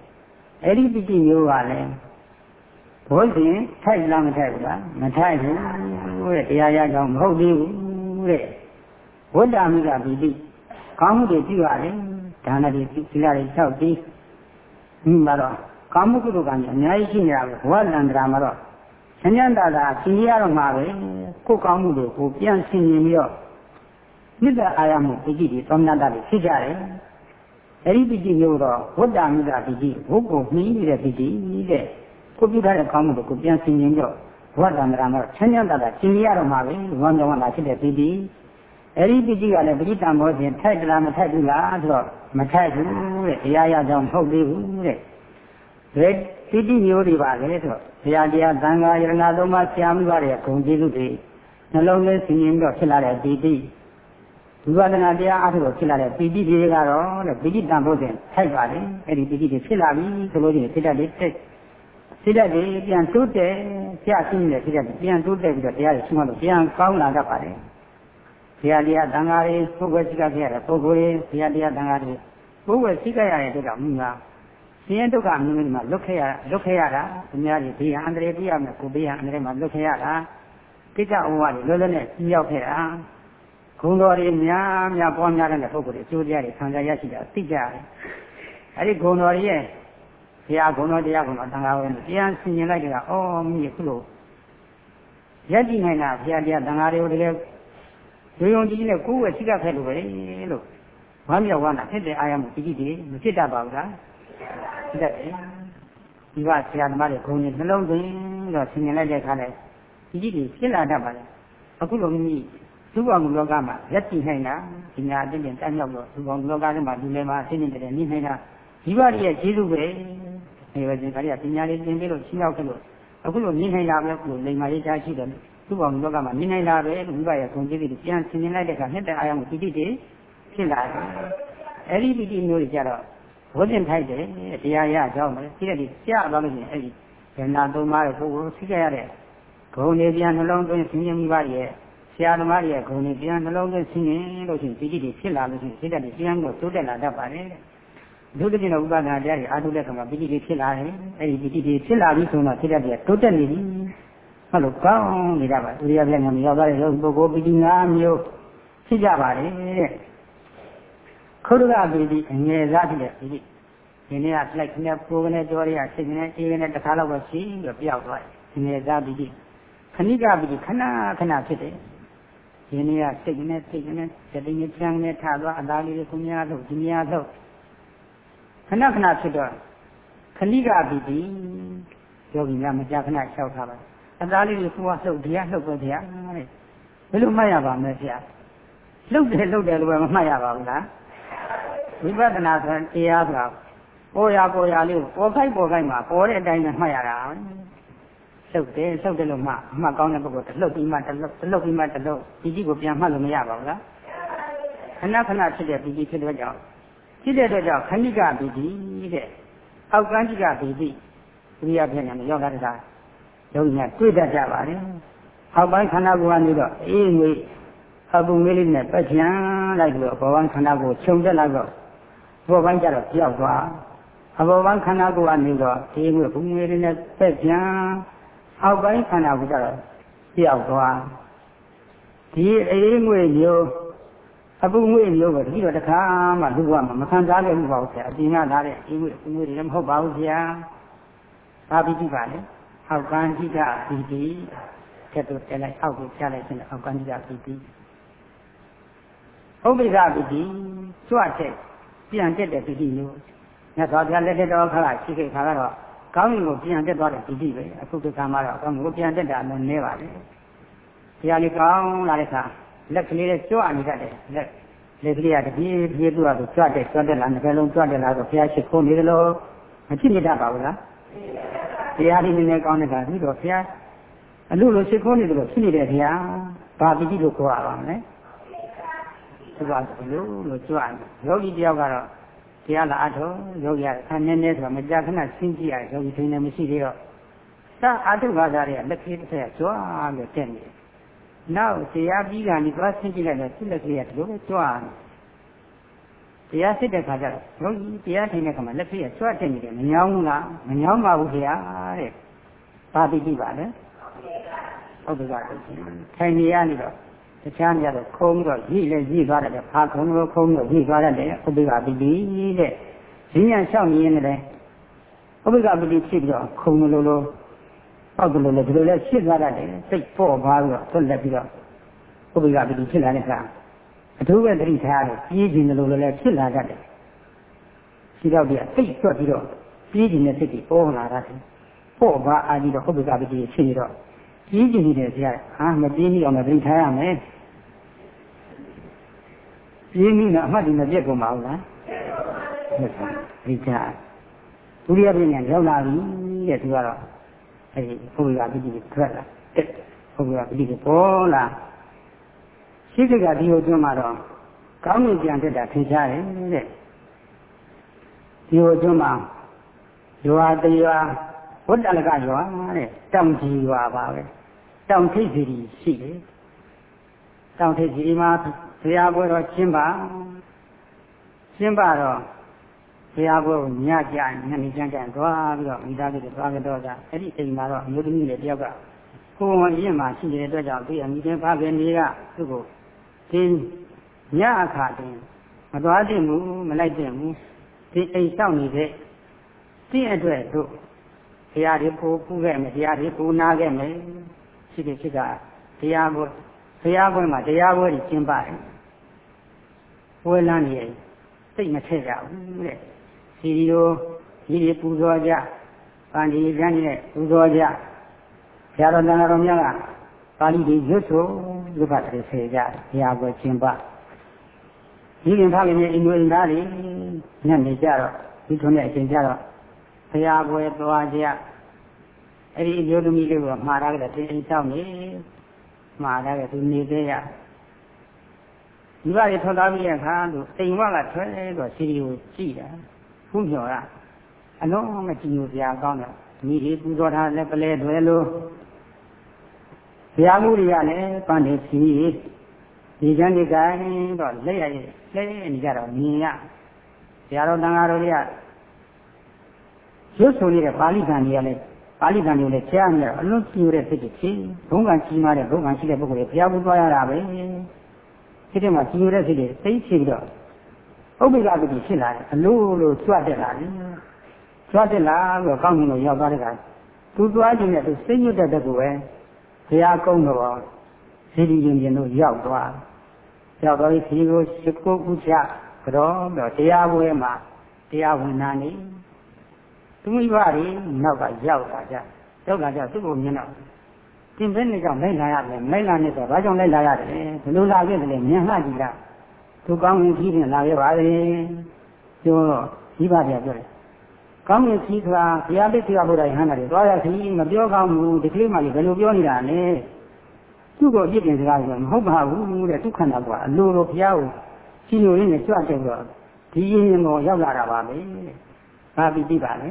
အဲ့ဒီပိဋိမျိုးကလည်းဘုရင်ထိုက်လားမထိုက်ဘူးလားမထိုက်ဘူးတဲ့တရားရကြောင်းမဟုတ်သေးဘူးတဲ့ဝတ္တမိကပိဋိကောင်းမှုတွေပြုရတယ်ဒါနတွေသီလတွေလျှောက်ပြီးဒီမှာတော့ကာမကုသိုလ်ကံအများကြီးရှိနေတာပဲဘဝလန္တရာမှာတော့ အញ្ញန္တာတာကြီးရတော့မှာပဲကိုယ်ကောင်းမှုလို့ကိုပြန်ဆင်ရင်ပြီးတော့မြစ်တာအာရမှုပိဋိတွေသောမနာတတွေဖြစ်ကြတယ်အဲ့ဒီပိဋိမျိုးတော့ဝတ္တမိတာပိဋိဘုက္ကိုနှင်းနေတဲ့ပိဋိတဲ့ကိုပြုထားတဲ့ကောင်းမှုလို့ကိုပြန်ဆင်ရင်ပြီးတော့ဘဝတန္တရာမှာချမ်းချမ်းသာသာရှင်ရတော့မှာပဲဝမ်းကြောင်းလာဖြစ်တဲ့ပိဋိအဲဒီပိဋိကလည်းပဋိတံဘောဖြင့်ထိုက်တလားမထိုက်ဘူးလားဆိုတော့မထိုက်ဘူးတဲ့တရားရကြောင်မဟုတ်သေးဘူးတဲ့ ဘယ်ပိဋိမျိုးတွေပါလဲဆိုတော့ဘုရားတရားသံဃာယရဏသုံးပါးဆရာမိဘတွေဂုံကျေးဇူးတွေနှလုံးလေးဆင်ရင်တော့ဖြစ်လာတဲ့ပိဋိဝိပဿနာတရားအားထုတ်ဖြစ်လာတဲ့ပိဋိတွေကတော့တဲ့ပိဋိတံဖို့စဉ်ထိုက်ပါလေအဲ့ဒီပိဋိတွေဖြစ်လာပြီဆိုလို့ရှိရင်ဖြစ်တတ်တယ်စိတ်စိတ်ဓာတ်တွေပြန်တိုးတက်ဆရာရှင်းနေတဲ့စိတ်ဓာတ်တွေပြန်တိုးတက်ပြီးတော့တရားတွေရှင်းမှလို့ပြန်ကောင်းလာတတ်ပါတယ်ဆရာတရားတန်ဃာတွေပုဂ္ဂိုလ်စိတ်ကခဲ့ရတဲ့ပုဂ္ဂိုလ်တွေဆရာတရားတန်ဃာတွေပုဂ္ဂိုလ်စိတ်ကရတဲ့အတွက်ကြောင့်မြင်ပါ ဆင်းရဲဒုက္ခမျိုးမျိုးမှာလွတ်ခဲ့ရလွတ်ခဲ့ရတာသူများတွေဒီအန္တရာယ်ပြရမယ်ကိုဘေးရအန္တရာယ်မှာလွတ်ခဲ့ရတာကိစ္စဩဝါဒလွတ်လွတ်နဲ့ကြီးရောက်ခဲ့တာဂုဏ်တော်တွေများများပွားများတဲ့ပုဂ္ဂိုလ်တွေအကျိုးတရားတွေခံစားရရှိတာသိကြတယ်အဲဒီဂုဏ်တော်တွေရဲ့ဘုရားဂုဏ်တော်တရားဂုဏ်တော်တန်ခါဝဲနဲ့ပြန်ဆင်ញင်လိုက်တဲ့ကအော်မိခုလို့ရက်ကြည့်နိုင်တာဘုရားတရားတန်ခါတွေကိုတကယ်ရုံရုံကြည့်ကြည့်နဲ့ကိုယ်ဝယ်ရှိကခဲ့လို့ပဲလို့ဝမ်းမြောက်ဝမ်းသာဖြစ်တဲ့အာရမှုတိတိတွေမဖြစ်တတ်ပါဘူးလားဖြစ် တတ်တယ်ဒီကဆရာသမားတွေဂုဏ်တွေနှလုံးသွင်းတော့ဆင်ញင်လိုက်တဲ့အခါလဲတိတိတွေဖြစ်လာတတ်ပါလေအခုလိုမိမိသူ့ဘောင်လောကမှာရက်ကြည့်နိုင်တာဒီညာအတင်းတင်းတန်းရောက်တော့သူ့ဘောင်လောကထဲမှာဒီလေမှာအတင်းတင်းတည်းနေနိုင်တာဒီပါရဲ့ကျေးဇူးပဲဒီပဲဒီကနေ့ပညာလေးသင်ပြီးလို့ရှင်းရောက်ခဲ့လို့အခုလိုနေနိုင်တာပဲခုလိုလိမ္မာရေးချရှိတယ်သူ့ဘောင်လောကမှာနေနိုင်တာပဲလို့ဒီပါရဲ့ဂုဏ်ကျေးဇူးတွေပြန်ဆင်ခြင်လိုက်တဲ့အခါနှစ်တဲ့အာရုံကိုတိတိတွေဖြစ်လာတယ်အဲ့ဒီပိတိမျိုးတွေကြတော့ ဝိဇ္ဇင်ထိုက်တယ်တရားရကြောင်းပဲဒီတဲ့ဒီကြားသွားလို့ရှိရင်အဲ့ဒီဇဏသုံးပါးရဲ့ပုဂ္ဂိုလ်သိကြရတဲ့ဂုဏ်တွေပြန်နှလုံးသွင်းဆင်ခြင်မိပါရဲ့ဆရာသမားရဲ့ဂုဏ်တွေပြန်နှလုံးသွင်းဆင်ခြင်လို့ရှိရင်ပိတိတွေဖြစ်လာလို့ရှိရင်စိတ်ဓာတ်တွေပြန်လို့တိုးတက်လာတတ်ပါတယ်ဒုတိယတော့ဥပဒနာတရားတွေအားထုတ်တဲ့အခါမှာပိဋိတွေဖြစ်လာတယ်။အဲဒီပိဋိတွေဖြစ်လာပြီဆိုတော့စိတ်ဓာတ်တွေကတိုးတက်နေပြီ။ဟုတ်လို့ကောင်းနေတာပါ။ဥရိယပြညာမြောက်သွားတဲ့ပုဂ္ဂိုလ်ပိဋိ၅မျိုးဖြစ်ကြပါတယ်တဲ့။ ခုဒကပိဋိအငယ်စားဖြစ်တဲ့ပိဋိဒီနေ့ကလိုက်ခနဲ့ပိုးကနေကြောရရစိတ်ကနေအေးကနေတစ်ခါတော့ပဲရှိပြီးပြောက်သွားတယ်။ငယ်စားပိဋိခဏိကပိဋိခဏခဏဖြစ်တယ်။ဒီနေ့ကစိတ်နဲ့စိတ်နဲ့စတိနဲ့ချမ်းနဲ့ထားသွားအသားလေးကိုများလို့ဒီများလို့ခဏခဏဖြစ်တော့ခဏိကပြီးပြီယောဂီများမကြာခဏလျှောက်ထားပါအသားလေးကိုကိုယ်ကလှုပ်တရားလှုပ်ပဲတရားတဲ့ဘယ်လိုမှတ်ရပါမလဲဆရာလှုပ်တယ်လှုပ်တယ်လို့ပဲမမှတ်ရပါဘူးလား ဝိပဿနာဆိုတရားဆိုတာပေါ်ရပေါ်ရလေးကိုပေါ်ခိုက်ပေါ်ခိုက်မှာပေါ်တဲ့အတိုင်းနဲ့မှတ်ရတာလှုပ်တယ်လှုပ်တယ်လို့မှအမှတ်ကောင်းတဲ့ပုဂ္ဂိုလ်တလှုပ်ပြီးမှတလှုပ်တလှုပ်ပြီးမှတလှုပ်ဒီကြီးကိုပြန်မှတ်လို့မရပါဘူးလားခဏခဏဖြစ်တဲ့ဒီကြီးဖြစ်တဲ့ကြောင့်ဖြစ်တဲ့အတွက်ကြောင့်ခဏိကပီတိတဲ့အောက်ကန်းจิကပီတိဝိရပြညာနဲ့ရောက်လာတဲ့အခါယောဂီများတွေ့တတ်ကြပါတယ်အောက်ပိုင်းခန္ဓာကိုယ်ကနေတော့အေးငွေအပူငွေလေးနဲ့ပတ်ချံလိုက်ပြီးတော့ဘောပိုင်းခန္ဓာကိုယ်ခြုံတက်လိုက်တော့ ပေါ်ပိုင်းကြတော့ပြောက်သွားအပေါ်ပိုင်းခန္ဓာကိုယ်ကနေတော့ဒီငွေဘုံငွေတွေနဲ့ပက်ပြန်အောက်ပိုင်းခန္ဓာကိုယ်ကြတော့ပြောက်သွားဒီအေးငွေမျိုးအပူငွေမျိုးပဲဒီတော့တခါမှလူကမခံစားနိုင်ဘူးပါဘူးဆရာအပြင်ကလာတဲ့အေးငွေအငွေတွေလည်းမဟုတ်ပါဘူးဆရာဘာပြီးကြည့်ပါလဲအောက်ကန်ကြီးကဒီဒီကဲတော့တဲလိုက်အောက်ကိုကြားလိုက်ခြင်းအောက်ကန်ကြီးကဒီဒီဥပိ္ပခာဒီဒီကျွတ်တဲ့ ပြန်တက်တဲ့ပီတိမျိုးမြတ်စွာဘုရားလက်ထက်တော်ခါကရှိခဲ့ခါကတော့ကောင်းကင်ကိုပြန်တက်သွားတဲ့ပီတိပဲအခုဒီကမှာတော့ကောင်းကင်ကိုပြန်တက်တာလည်းနည်းပါလေတရားလေးကောင်းလာတဲ့အခါလက်ကလေးနဲ့ကြွနေတတ်တယ်လက်လက်ကလေးကတပြေးပြေးသူ့အတူကြွတဲ့ကြွတဲ့လားငကလုံးကြွတဲ့လားဆိုဘုရားရှိခိုးနေသလိုမဖြစ်နေတတ်ပါဘူးလားတရားလေးနည်းနည်းကောင်းတဲ့ကပြီးတော့ဘုရားအလို့လို့ရှိခိုးနေတယ်လို့ဖြစ်နေတယ်ဘုရားဘာပတိလို့ခေါ်ရပါမလဲ သူကဘလို့လို့ကြွနေယောဂီတယောက်ကတော့တရားလာအထောယောဂီကဆန်းနေနေဆိုမကြာခဏရှင်းကြည့်ရတယ်ယောဂီထင်းနေမရှိသေးတော့သာအာထုဘာသာတွေကလက်ခေးတစ်ဆက်ကြွားပြီးတက်နေတယ်နောက်တရားပြီးတာนี่သွားဆင်းကြည့်လိုက်တော့သူ့လက်ကလေးကဒီလိုပဲကြွားနေတရားစစ်တဲ့ခါကျတော့ဘုန်းကြီးတရားထိုင်တဲ့ခါမှာလက်ကလေးကကြွတက်နေတယ်မညောင်းဘူးလားမညောင်းပါဘူးခင်ဗျာတဲ့ဘာပြီးကြည့်ပါလဲဟုတ်ကဲ့ပါထိုင်နေရနေတော့ တခြားနေရာတော့ခုံးတော့ရည်လည်းရည်သွားတယ်ဖာခုံးတော့ခုံးတော့ရည်သွားတယ်ဥပ္ပကပိတိတဲ့ဈဉ္ညာလျှောက်နေရင်လည်းဥပ္ပကပိတိဖြစ်ပြီးတော့ခုံးလို့လို့ပေါက်တယ်လို့လည်းဒီလိုလဲရှင်းသွားတတ်တယ်စိတ်ပေါ့ပါပြီးတော့သွက်လက်ပြီးတော့ဥပ္ပိကပိတိဖြစ်လာတဲ့အခါအထူးပဲသတိထားရတယ်ပြေးခြင်းလို့လည်းဖြစ်လာတတ်တယ်ရှိတော့ဒီစိတ်သွက်ပြီးတော့ပြေးခြင်းနဲ့စိတ်ကြီးပေါ်လာတတ်တယ်ပေါ့ပါအာကြီးတော့ဥပ္ပိကပိတိဖြစ်နေတော့ ပြေးခြင်းနေတဲ့ဆရာဟာမပြေးမိအောင်လည်းသတိထားရမယ်ပြေးမိတော့အမှတ်ဒီမပြတ်ကုန်ပါဘူးလားဟုတ်ပါဘူးဒီကဒုတိယပြညာရောက်လာပြီတဲ့သူကတော့အဲဒီဘုရားပိဋိထွက်လာတက်ဘုရားပိဋိပေါ်လာရှိစိတ်ကဒီဟိုကျွန်းမှာတော့ကောင်းမြင်ပြန်တက်တာထင်ရှားတယ်တဲ့ဒီဟိုကျွန်းမှာရွာတရွာ ဝတ္တလကရွာတဲ့တောင်ကြီးရွာပါပဲတောင်ထိပ်စီရှိတယ်တောင်ထိပ်စီမှာဘုရားပွဲတော်ကျင်းပါကျင်းပါတော့ဘုရားပွဲကိုညကြညနေကျန်ကျန်သွားပြီးတော့မိသားစုတွေသွားကြတော့ကြအဲ့ဒီအိမ်မှာတော့အမျိုးသမီးတွေတယောက်ကကိုယ်ဝင်ရင်မှရှိနေတဲ့အတွက်ကြောင့်သူ့ရဲ့မိခင်ဖခင်တွေကသူ့ကိုဒီညအခါတင်မသွားတင်ဘူးမလိုက်တင်ဘူးဒီအိမ်စောင့်နေတဲ့ဒီအတွက်တို့ ဘုရားတွေပို့ပူးခဲ့မယ်တရားတွေပူနာခဲ့မယ်ရှိတယ်ရှိတာတရားပွဲဘုရားပွဲမှာတရားပွဲကြီးကျင်းပါတယ်ပွဲလန်းနေစိတ်မထက်ကြဘူးတဲ့စီရီတို့ကြီးတွေပူဇော်ကြပန္ဒီကျမ်းနဲ့ပူဇော်ကြဆရာတော်တန်တော်များကပါဠိတွေရွတ်ဆိုလူဖတ်တွေဆေကြဘုရားပွဲကျင်းပဒီရင်ဖခင်ရဲ့အင်္ဂလိပ်သားတွေညနေကြတော့ဒီထုံးတဲ့အချိန်ကြတော့ ဘုရားပွဲသွားကြအဲ့ဒီအမျိုးသမီးလေးကမှားထားကြတဲ့တင်အိမ်ဆောင်နေမှားထားကြသူနေသေးရဒီပါရီထွက်သွားပြီးတဲ့အခါသူအိမ်ဝကထွက်တော့စီရီကိုကြည့်တာဖူးမြော်ရအလုံးမကြည့်လို့ဆရာကောင်းတယ်မိဒီပူဇော်ထားလက်ပလဲတွေလို့ဘုရားမှုတွေကလည်းပန်းနေစီဒီကံဒီကံတော့လက်ရရလက်ရနေကြတော့မြင်ရဆရာတော်တန်ဃာတော်တွေက ရွတ်ဆိုနေတဲ့ပါဠိကံတွေကလည်းပါဠိကံတွေလည်းကြားနေတော့အလွန်ကြည့်ရတဲ့စိတ်တွေဖြစ်ဘုံကံကြီးမားတဲ့ဘုံကံရှိတဲ့ပုဂ္ဂိုလ်တွေဘုရားဘုသွားရတာပဲစိတ်ထဲမှာကြည်ရတဲ့စိတ်တွေသိဖြစ်ပြီးတော့ဥပ္ပိကပတိဖြစ်လာတယ်အလိုလိုကြွတက်လာတယ်ကြွတက်လာပြီးတော့ကောင်းကင်ကိုရောက်သွားတဲ့အခါသူသွားခြင်းနဲ့သူစိတ်ညွတ်တဲ့တကူပဲဘုရားကုန်းတော်ဇီတိရင်ပြင်တို့ရောက်သွားရောက်သွားပြီးခီကိုရှိကိုဥချကြောတော့တရားပွဲမှာတရားဝင်နာနေ သူမိဘတွေနောက်ကရောက်လာကြရောက်လာကြသူ့ကိုမြင်တော့တင်ဘဲနေကြောင့်လိုက်လာရတယ်လိုက်လာနေဆိုဘာကြောင့်လိုက်လာရတယ်ဘယ်လိုလာခဲ့တယ်လဲမြင်လှကြည့်လားသူကောင်းရင်ကြီးတင်လာခဲ့ပါလေပြောတော့မိဘတွေပြောတယ်ကောင်းရင်ကြီးခါဘုရားပိဋကဘုရားဟန်တာတွေသွားရခီးမပြောကောင်းဘူးဒီကလေးမှလည်းဘယ်လိုပြောနေတာလဲသူ့ကိုအပြစ်တင်စကားပြောမဟုတ်ပါဘူးတဲ့သူခန္ဓာကအလိုလိုဘုရားကိုရှင်လိုရင်းနဲ့ကြွတဲ့တော့ဒီရင်ရင်ကိုရောက်လာတာပါပဲဘာပြီးပြီပါလဲ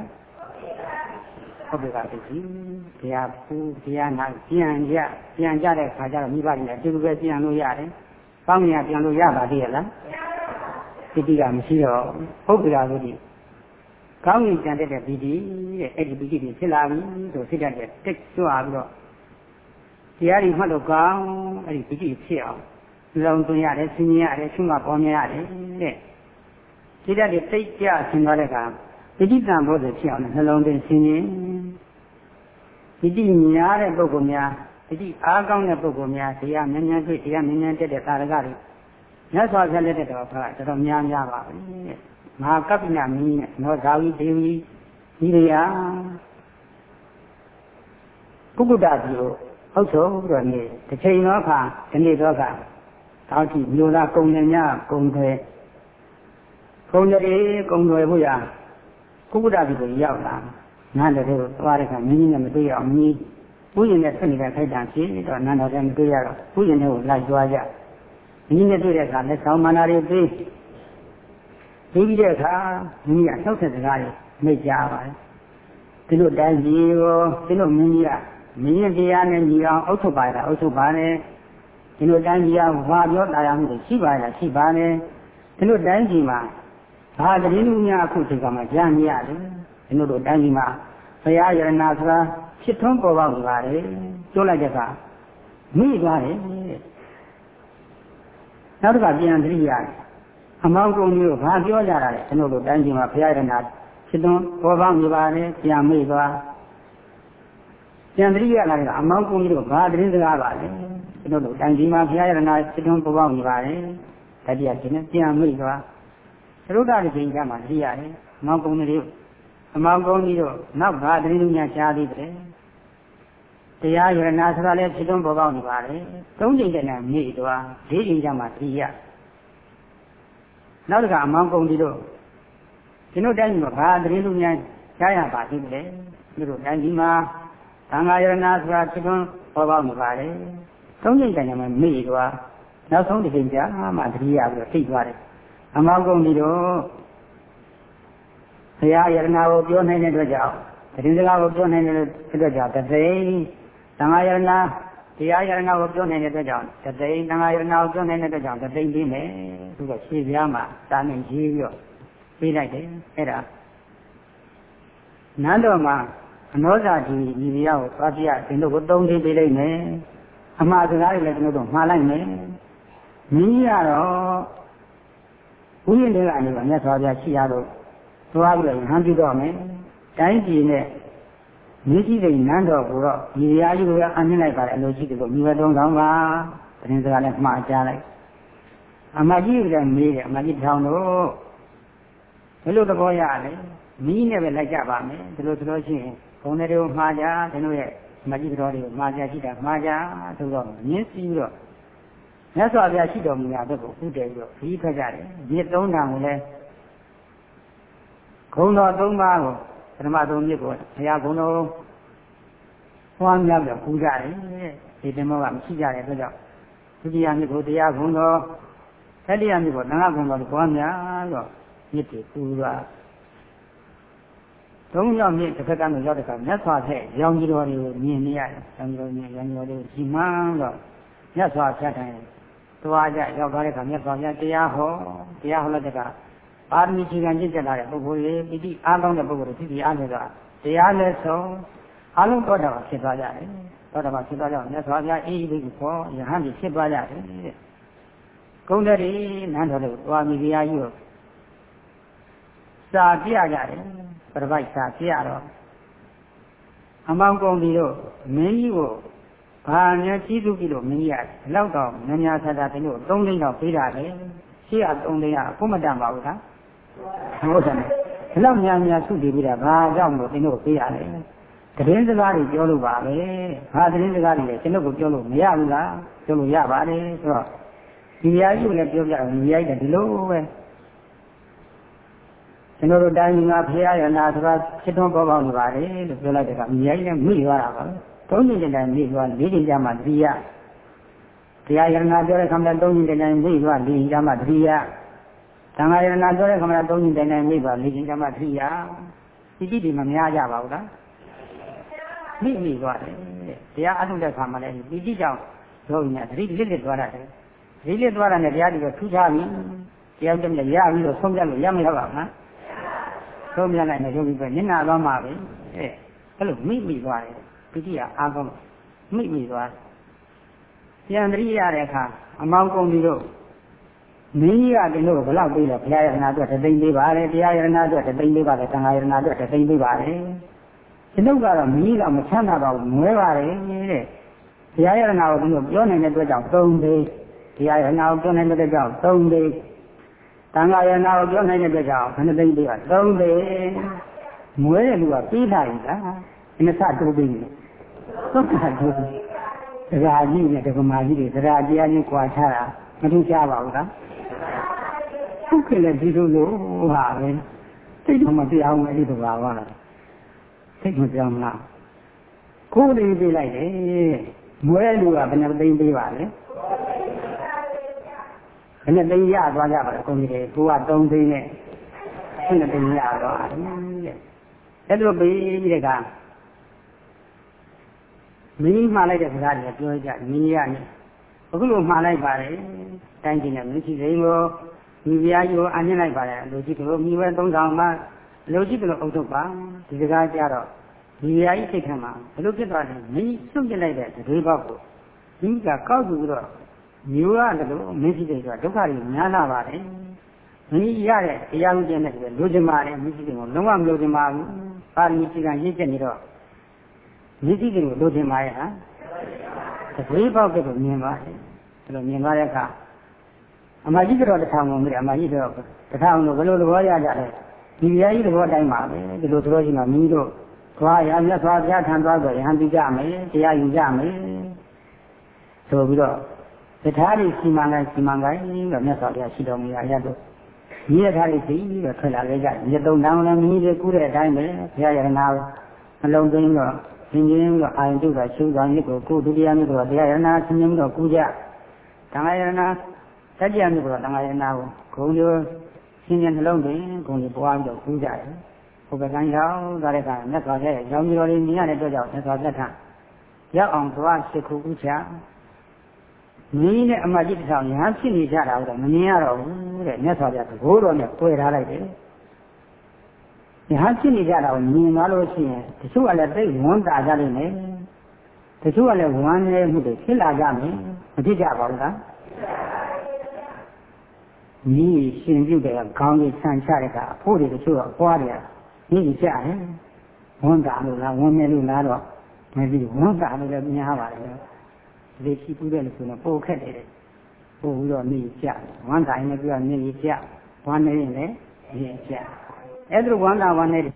ဟုတ်ပြီပါပြီဘုရားပူဘုရားနာပြန်ကြပြန်ကြတဲ့ခါကျတော့မိဘတွေလည်းဒီလိုပဲပြန်လို့ရတယ်။ကောင်းမြတ်ပြန်လို့ရပါသေးရဲ့လား။ပိဋကမရှိတော့ဟုတ်ပြီလားလို့ဒီကောင်းမြတ်ပြန်တဲ့ပိဋကတဲ့အဲ့ဒီပိဋကဖြစ်လာပြီဆိုစိတ်ဓာတ်တက်ကြွပြီးတော့တရားတွေမှတ်လို့ကောင်းအဲ့ဒီပိဋကဖြစ်အောင်လုံသွင်းရတယ်ဆင်းရဲရတယ်ရှုမှတ်ပေါ်မြင်ရတယ်တဲ့စိတ်ဓာတ်တွေသိကြဆင်းသွားတဲ့အခါ ပိဋကံဘုဒ္ဓဖြစ်အောင်နှလုံးသွင်းဆင်းရဲပိဋိများတဲ့ပုဂ္ဂိုလ်များပိဋိအားကောင်းတဲ့ပုဂ္ဂိုလ်များတရားမြင်မြန်တွေ့တရားမြင်မြန်တက်တဲ့သာရကတွေမြတ်စွာဘုရားလက်ထက်တော်ကတော်တော်များများပါပဲတဲ့မဟာကပ္ပိနမင်းနဲ့နောဇာဝီဒေဝီဒီတွေဟာပုဂ္ဂုတ္တပြည်ကိုဟုတ်ဆုံးပြီးတော့နေတစ်ချိန်တော့ခါဒီနေ့တော့ခါတောက်ကြည့်မျိုးသားကုံနေများကုံတွေကုံတွေကုံတွေဖို့ရ ပုဂ္ဂုတ္တပြည်ကိုရောက်လာနားလည်းတော့သွားတဲ့ခါမင်းကြီးနဲ့မတွေ့ရအောင်မင်းဥယျာဉ်နဲ့ဆက်နေတဲ့ခိုက်တံဖြစ်တော့နန္ဒတော်လည်းမတွေ့ရတော့ဥယျာဉ်နဲ့ကိုလိုက်သွားကြမင်းကြီးနဲ့တွေ့တဲ့အခါလက်ဆောင်မန္တာတွေသိပြီးပြီးတဲ့အခါမင်းကြီးကနှုတ်ဆက်စကားတွေမိတ်ကြပါတယ်ဒီလိုတိုင်းကြီးကိုဒီလိုမင်းကြီးကမင်းရဲ့တရားနဲ့ညီအောင်အုပ်ချုပ်ပါတာအုပ်ချုပ်ပါနဲ့ဒီလိုတိုင်းကြီးကဘာပြောတရားမှုတွေရှိပါလားရှိပါနဲ့ဒီလိုတိုင်းကြီးမှာ ဘာတည်းလူများအခုချိန်ကမှကြားနေရတယ်ဒီလိုတို့တိုင်းကြီးမှာဘုရားယရနာဆိုတာဖြစ်ထွန်းပေါ်ပေါက်နေပါတယ်ပြောလိုက်တဲ့အခါမိသွားတယ်နောက်တစ်ခါပြန်သတိရတယ်အမောင်းကုံကြီးကိုဘာပြောကြတာလဲကျွန်တော်တို့တိုင်းပြည်မှာဘုရားရနာဖြစ်သွန်းပေါ်ပေါက်နေပါတယ်ပြန်မိသွားပြန်သတိရလာတယ်အမောင်းကုံကြီးတို့ဘာသတင်းစကားပါလဲကျွန်တော်တို့တိုင်းပြည်မှာဘုရားရနာဖြစ်သွန်းပေါ်ပေါက်နေပါတယ်တတိယကျင်းပြန်မိသွား သရုပ်တာတွေကြမှာသတိရတယ်အမောင်းကုံတွေအမောင်ကုန်းကြီးတို့နောက်ဘာတတိယညာရှားသေးတယ်တရားယရနာဆိုတာလည်းဖြစ်သွန်းပေါ်ပေါက်နေပါလေသုံးချိန်တည်းနဲ့မြေသွားလေးချိန်ကျမှသိရနောက်တစ်ခါအမောင်ကုန်းကြီးတို့ကျွန်တော်တိုင်းမှာဘာတတိယညာရှားရပါသေးတယ်သူတို့တိုင်းဒီမှာသံဃာယရနာဆိုတာဖြစ်သွန်းပေါ်ပေါက်နေပါလေသုံးချိန်တည်းနဲ့မြေသွားနောက်ဆုံးတစ်ချိန်ကျမှတတိယပြီးတော့သိသွားတယ် အမောင်ကုန်းကြီးတို့ဘုရားယရနာကိုပြောနိုင်တဲ့အတွက်ကြောင့်တရင်စကားကိုပြောနိုင်တဲ့အတွက်ကြောင့်တသိန်းသံဃာယရဏတရားယရဏကိုပြောနိုင်တဲ့အတွက်ကြောင့်တသိန်းသံဃာယရဏကိုပြောနိုင်တဲ့အတွက်ကြောင့်တသိန်းပြီးမယ်သူကရှေ့ပြားမှာစာနဲ့ရေးပြီးတော့ပြေးလိုက်တယ်အဲ့ဒါနန်းတော်မှာအနောဇာတိညီမယားကိုသွားပြတင်တို့ကိုသုံးသိပေးလိုက်မယ်အမှားစကားတွေလည်းကျွန်တော်တို့မှားလိုက်မယ်မင်းကြီးကတော့ ဘုရင်တွေကနေပါမြတ်စွာဘုရားရှိရတော့သွားပြီးတော့ဟန်ပြုတော့မယ်တိုင်းပြည်နဲ့မြစ်ကြီးတဲ့နန်းတော်ကိုတော့ဒီရာကြီးကိုအမြင်လိုက်ပါတယ်အလိုရှိတယ်လို့မိဘတုံးဆောင်ပါတင်းစကားနဲ့မှားကြလိုက်အမကြီးကလည်းမေးတယ်အမကြီးထောင်တော့ဘယ်လိုသဘောရလဲမီးနဲ့ပဲလိုက်ကြပါမယ်ဒီလိုဆိုလို့ရှိရင်ဘုံတွေကိုမှားကြဒီလိုရဲ့အမကြီးတော်တွေကိုမှားကြရှိတာမှားကြဆိုတော့မြင်းစီးပြီးတော့ မြတ်စွာဘုရားရှိတော်မူရာဘက်ကိုဥတည်ပြီးတော့ခီးထွက်ကြတယ်ဒီသုံးတန်ကိုလည်းဂုံတော်သုံးပါးကိုပထမဆုံးမြစ်ကိုဘုရားဂုံတော်ဟောမြောက်တော့ပူကြတယ်ဒီတမောကမရှိကြတဲ့အတွက်ကြောင့်ဒုတိယမြစ်ကိုတရားဂုံတော်တတိယမြစ်ကိုသံဃာဂုံတော်ကိုဟောမြောက်တော့မြစ်တွေပူသွားသုံးယောက်မြင့်တစ်ခါကနေရောက်တဲ့အခါမြတ်စွာဘုရားရောင်ကြီးတော်တွေကိုမြင်နေရတယ်။ရောင်ကြီးတော်မြင်ရောင်ကြီးတော်တွေကိုကြီးမှန်းတော့မြတ်စွာဘုရားတိုင် သွားကြရောက်သွားတဲ့အခါမြတ်စွာဘုရားတရားဟောတရားဟောလိုက်တဲ့အခါပါရမီကြီးကံကျင့်ကြလာတဲ့ပုဂ္ဂိုလ်တွေပိဋိအားကောင်းတဲ့ပုဂ္ဂိုလ်တွေသိသိအားနေတော့တရားလည်းဆုံးအလုံးတော်တာဖြစ်သွားကြတယ်။တော်တာဖြစ်သွားကြတော့မြတ်စွာဘုရားအေးအေးလေးကိုယဟန်ကြီးဖြစ်သွားကြတယ်တဲ့။ကုန်းတဲ့နန်းတော်တွေသွားမိတရားကြီးကိုစာပြကြတယ်ပရပိုက်စာပြတော့အမောင်ကုန်ပြီးတော့မင်းကြီးကို ဘာများကြီးစုပြီလို့မင်းကြီးကလောက်တော့မများဆတာတလို့၃သိန်းတော့ပေးတာလေရှိရ၃သိန်းကအခုမတန်ပါဘူးလားဟုတ်တယ်ဘလောက်များများစုတည်ပြီးတာဘာကြောင့်လို့တင်းတို့ပေးရတယ်တရင်စကားတွေပြောလို့ပါပဲဘာတရင်စကားတွေလဲကျွန်တော်ကိုပြောလို့မရဘူးလားပြောလို့ရပါတယ်ဆိုတော့ဒီရာကြီးကိုလည်းပြောပြတယ်ဒီရာကြီးကဒီလိုပဲကျွန်တော်တို့တိုင်းမှာဖရာရနာဆိုတာဖြစ်ထွန်းပေါ်ပေါက်နေပါလေလို့ပြောလိုက်တဲ့အခါမြဲကြီးနဲ့မိသွားတာပါပဲ သုံးချိန်တိုင်းမိသွားလေးချိန်ကြမှာတတိယတရားရနာပြောတဲ့ခါမှာသုံးချိန်တိုင်းမိသွားလေးချိန်ကြမှာတတိယသံဃာရနာပြောတဲ့ခါမှာသုံးချိန်တိုင်းမိသွားလေးချိန်ကြမှာတတိယဒီတိဒီမများကြပါဘူးလားမိမိသွားတယ်တရားအထုတဲ့ခါမှာလည်းဒီတိကြောင့်တို့ညသတိလစ်လစ်သွားတာတယ်သတိလစ်သွားတာနဲ့တရားဒီကိုထူးခြားပြီတရားတည်းရပြီးတော့ဆုံးဖြတ်လို့ရမရပါဘူးနော်သုံးပြလိုက်နေရုပ်ပြီးပဲမျက်နှာသွားမှာပဲအဲအဲ့လိုမိမိသွားတယ် ပိဋိယအားကောင်းမိမိသွားပြန်တရိရတဲ့အခါအမောင်းကုန်ပြီးတော့မင်းကြီးကတင်လို့ဘလောက်ပေးလဲဘုရားယရနာအတွက်တသိန်းပေးပါတယ်တရားယရနာအတွက်တသိန်းပေးပါတယ်သံဃာယရနာအတွက်တသိန်းပေးပါတယ်ကျွန်ုပ်ကတော့မင်းကြီးကမချမ်းသာပါဘူးငွဲပါတယ်တဲ့ဘုရားယရနာကိုသူတို့ပြောနေတဲ့အတွက်ကြောင့်၃သိန်းတရားယရနာကိုပြောနေတဲ့အတွက်ကြောင့်၃သိန်းတန်ခါရနာကိုပြောနိုင်တဲ့အတွက်ကြောင့်ခဏသိမ့်ပေးပါသုံးသိမွဲတဲ့လူကပြီးတာပြီလားအနစတိုးပြီးနေသုံး တာတိုးပြီးဒကာကြီးနဲ့ဒကမာကြီးတွေဒကာတရားချင်းကြွာချတာမထူးခြားပါဘူးလားဟုတ်ကဲ့လေဒီလိုလိုဟာပဲသိတော့မပြောင်းဘူးအဲ့ဒီဘာပါလားသိမပြောင်းလားကိုယ်လေးပြေးလိုက်တယ်မွဲလူကဘယ်နှသိမ့်ပေးပါလဲဘယ်နဲ့သိရသွားကြပါလဲအကုန်ကြီးကိုက3သိန်းနဲ့ဘယ်နဲ့သိရတော့တဲ့အဲ့လိုပြီးတဲ့က မင်းမှားလိုက်တဲ့စကားတွေပြောကြမင်းရနေအခုလိုမှားလိုက်ပါတယ်တိုင်းကျင်တဲ့မရှိစိန်ကိုမိဖုရားကြီးကိုအမြင်လိုက်ပါတယ်လူကြီးတို့မိဘသုံးဆောင်မှလူကြီးတို့အုပ်ထုတ်ပါဒီစကားကြတော့မိဖုရားကြီးစိတ်ထဲမှာဘလို့ဖြစ်သွားလဲမင်းစွန့်ပြလိုက်တဲ့တရေပေါက်ကိုမိကကောက်ပြီးတော့မျိုးရတယ်လို့မင်းရှိတယ်ဆိုတာဒုက္ခတွေများလာပါတယ်။မင်းရတဲ့တရားဥပဒေနဲ့လိုချင်ပါတယ်မင်းရှိတယ်ကိုလုံးဝမလိုချင်ပါဘူး။ပါရမီကြီးကရင့်ကျက်နေတော့ မင်းရှိတယ်ကိုလိုချင်ပါရဲ့ဟာ။တပည့်ပေါက်တဲ့ကိုမြင်ပါတယ်။ဒါလိုမြင်သွားတဲ့အခါအမကြီးကတော့တထောင်ကုန်ပြီအမကြီးတော့တထောင်လို့ဘယ်လိုသဘောရကြလဲ။ဒီတရားကြီးသဘောတိုင်းပါပဲ။ဒီလိုသဘောရှိမှမင်းတို့သွားရမြတ်စွာဘုရားထံသွားတော့ယဟန်ပြကြမယ်။တရားယူကြမယ်။ဆိုပြီးတော့တထာတွေစီမံတိုင်းစီမံတိုင်းတော့မြတ်စွာဘုရားရှိတော်မူရာရတော့ဒီရထားတွေသိပြီးတော့ထွက်လာခဲ့ကြညတုံတောင်းလည်းမိတွေကူးတဲ့အတိုင်းပဲဘုရားရဟနာမလုံးသိမ်းတော့ သင်ခြင်းတော့အာယုတုကရှုသွားမြစ်ကိုကိုဒုတိယမြစ်ကိုတရားရဟနာဆင်းခြင်းတော့ကူးကြတန်ခါရဟနာတတိယမြစ်ကိုတန်ခါရဟနာကိုဂုံကျော်ဆင်းခြင်းနှလုံးသွင်းဂုံကြီးပွားပြီးတော့ကူးကြတယ်ဘဘယ်ကန်ရောက်သွားတဲ့အခါမြတ်စွာဘုရားရောင်ကြီးတော်လေးမြင်ရတဲ့အတွက်ကြောင့်မြတ်စွာဘုရားထရောက်အောင်သွားရှိခုဥချမြင်းနဲ့အမကြီးတစ်ဆောင်ညာဖြစ်နေကြတာတော့မမြင်ရတော့ဘူးတဲ့မြတ်စွာဘုရားသဘောတော်နဲ့တွေ့ထားလိုက်တယ် ညာဖြစ်နေကြတာကိုမြင်သွားလို့ရှိရင်တချို့ကလည်းသိဝန်တာကြလိမ့်မယ်တချို့ကလည်းဝမ်းနေမှုတွေဖြစ်လာကြမယ်မဖြစ်ကြပါဘူးလားမိရှင်ပြုတ်တဲ့ခေါင်းကြီးဆန်ချတဲ့ကအဖို့တွေတချို့ကပွားတယ်မိကြီးကြတယ်ဝန်တာလို့လားဝန်နေလို့လားတော့မပြီးဝန်တာလို့လည်းများပါတယ်ဒီရှိပူးတယ်လို့ဆိုတော့ပိုခက်တယ်ပို့ပြီးတော့မိကြီးကြဝန်တာရင်လည်းပြီးတော့မိကြီးကြဝမ်းနေရင်လည်းမိကြီးကြ အဲ့ဒါဝမ်းတာဝမ်းနေတယ်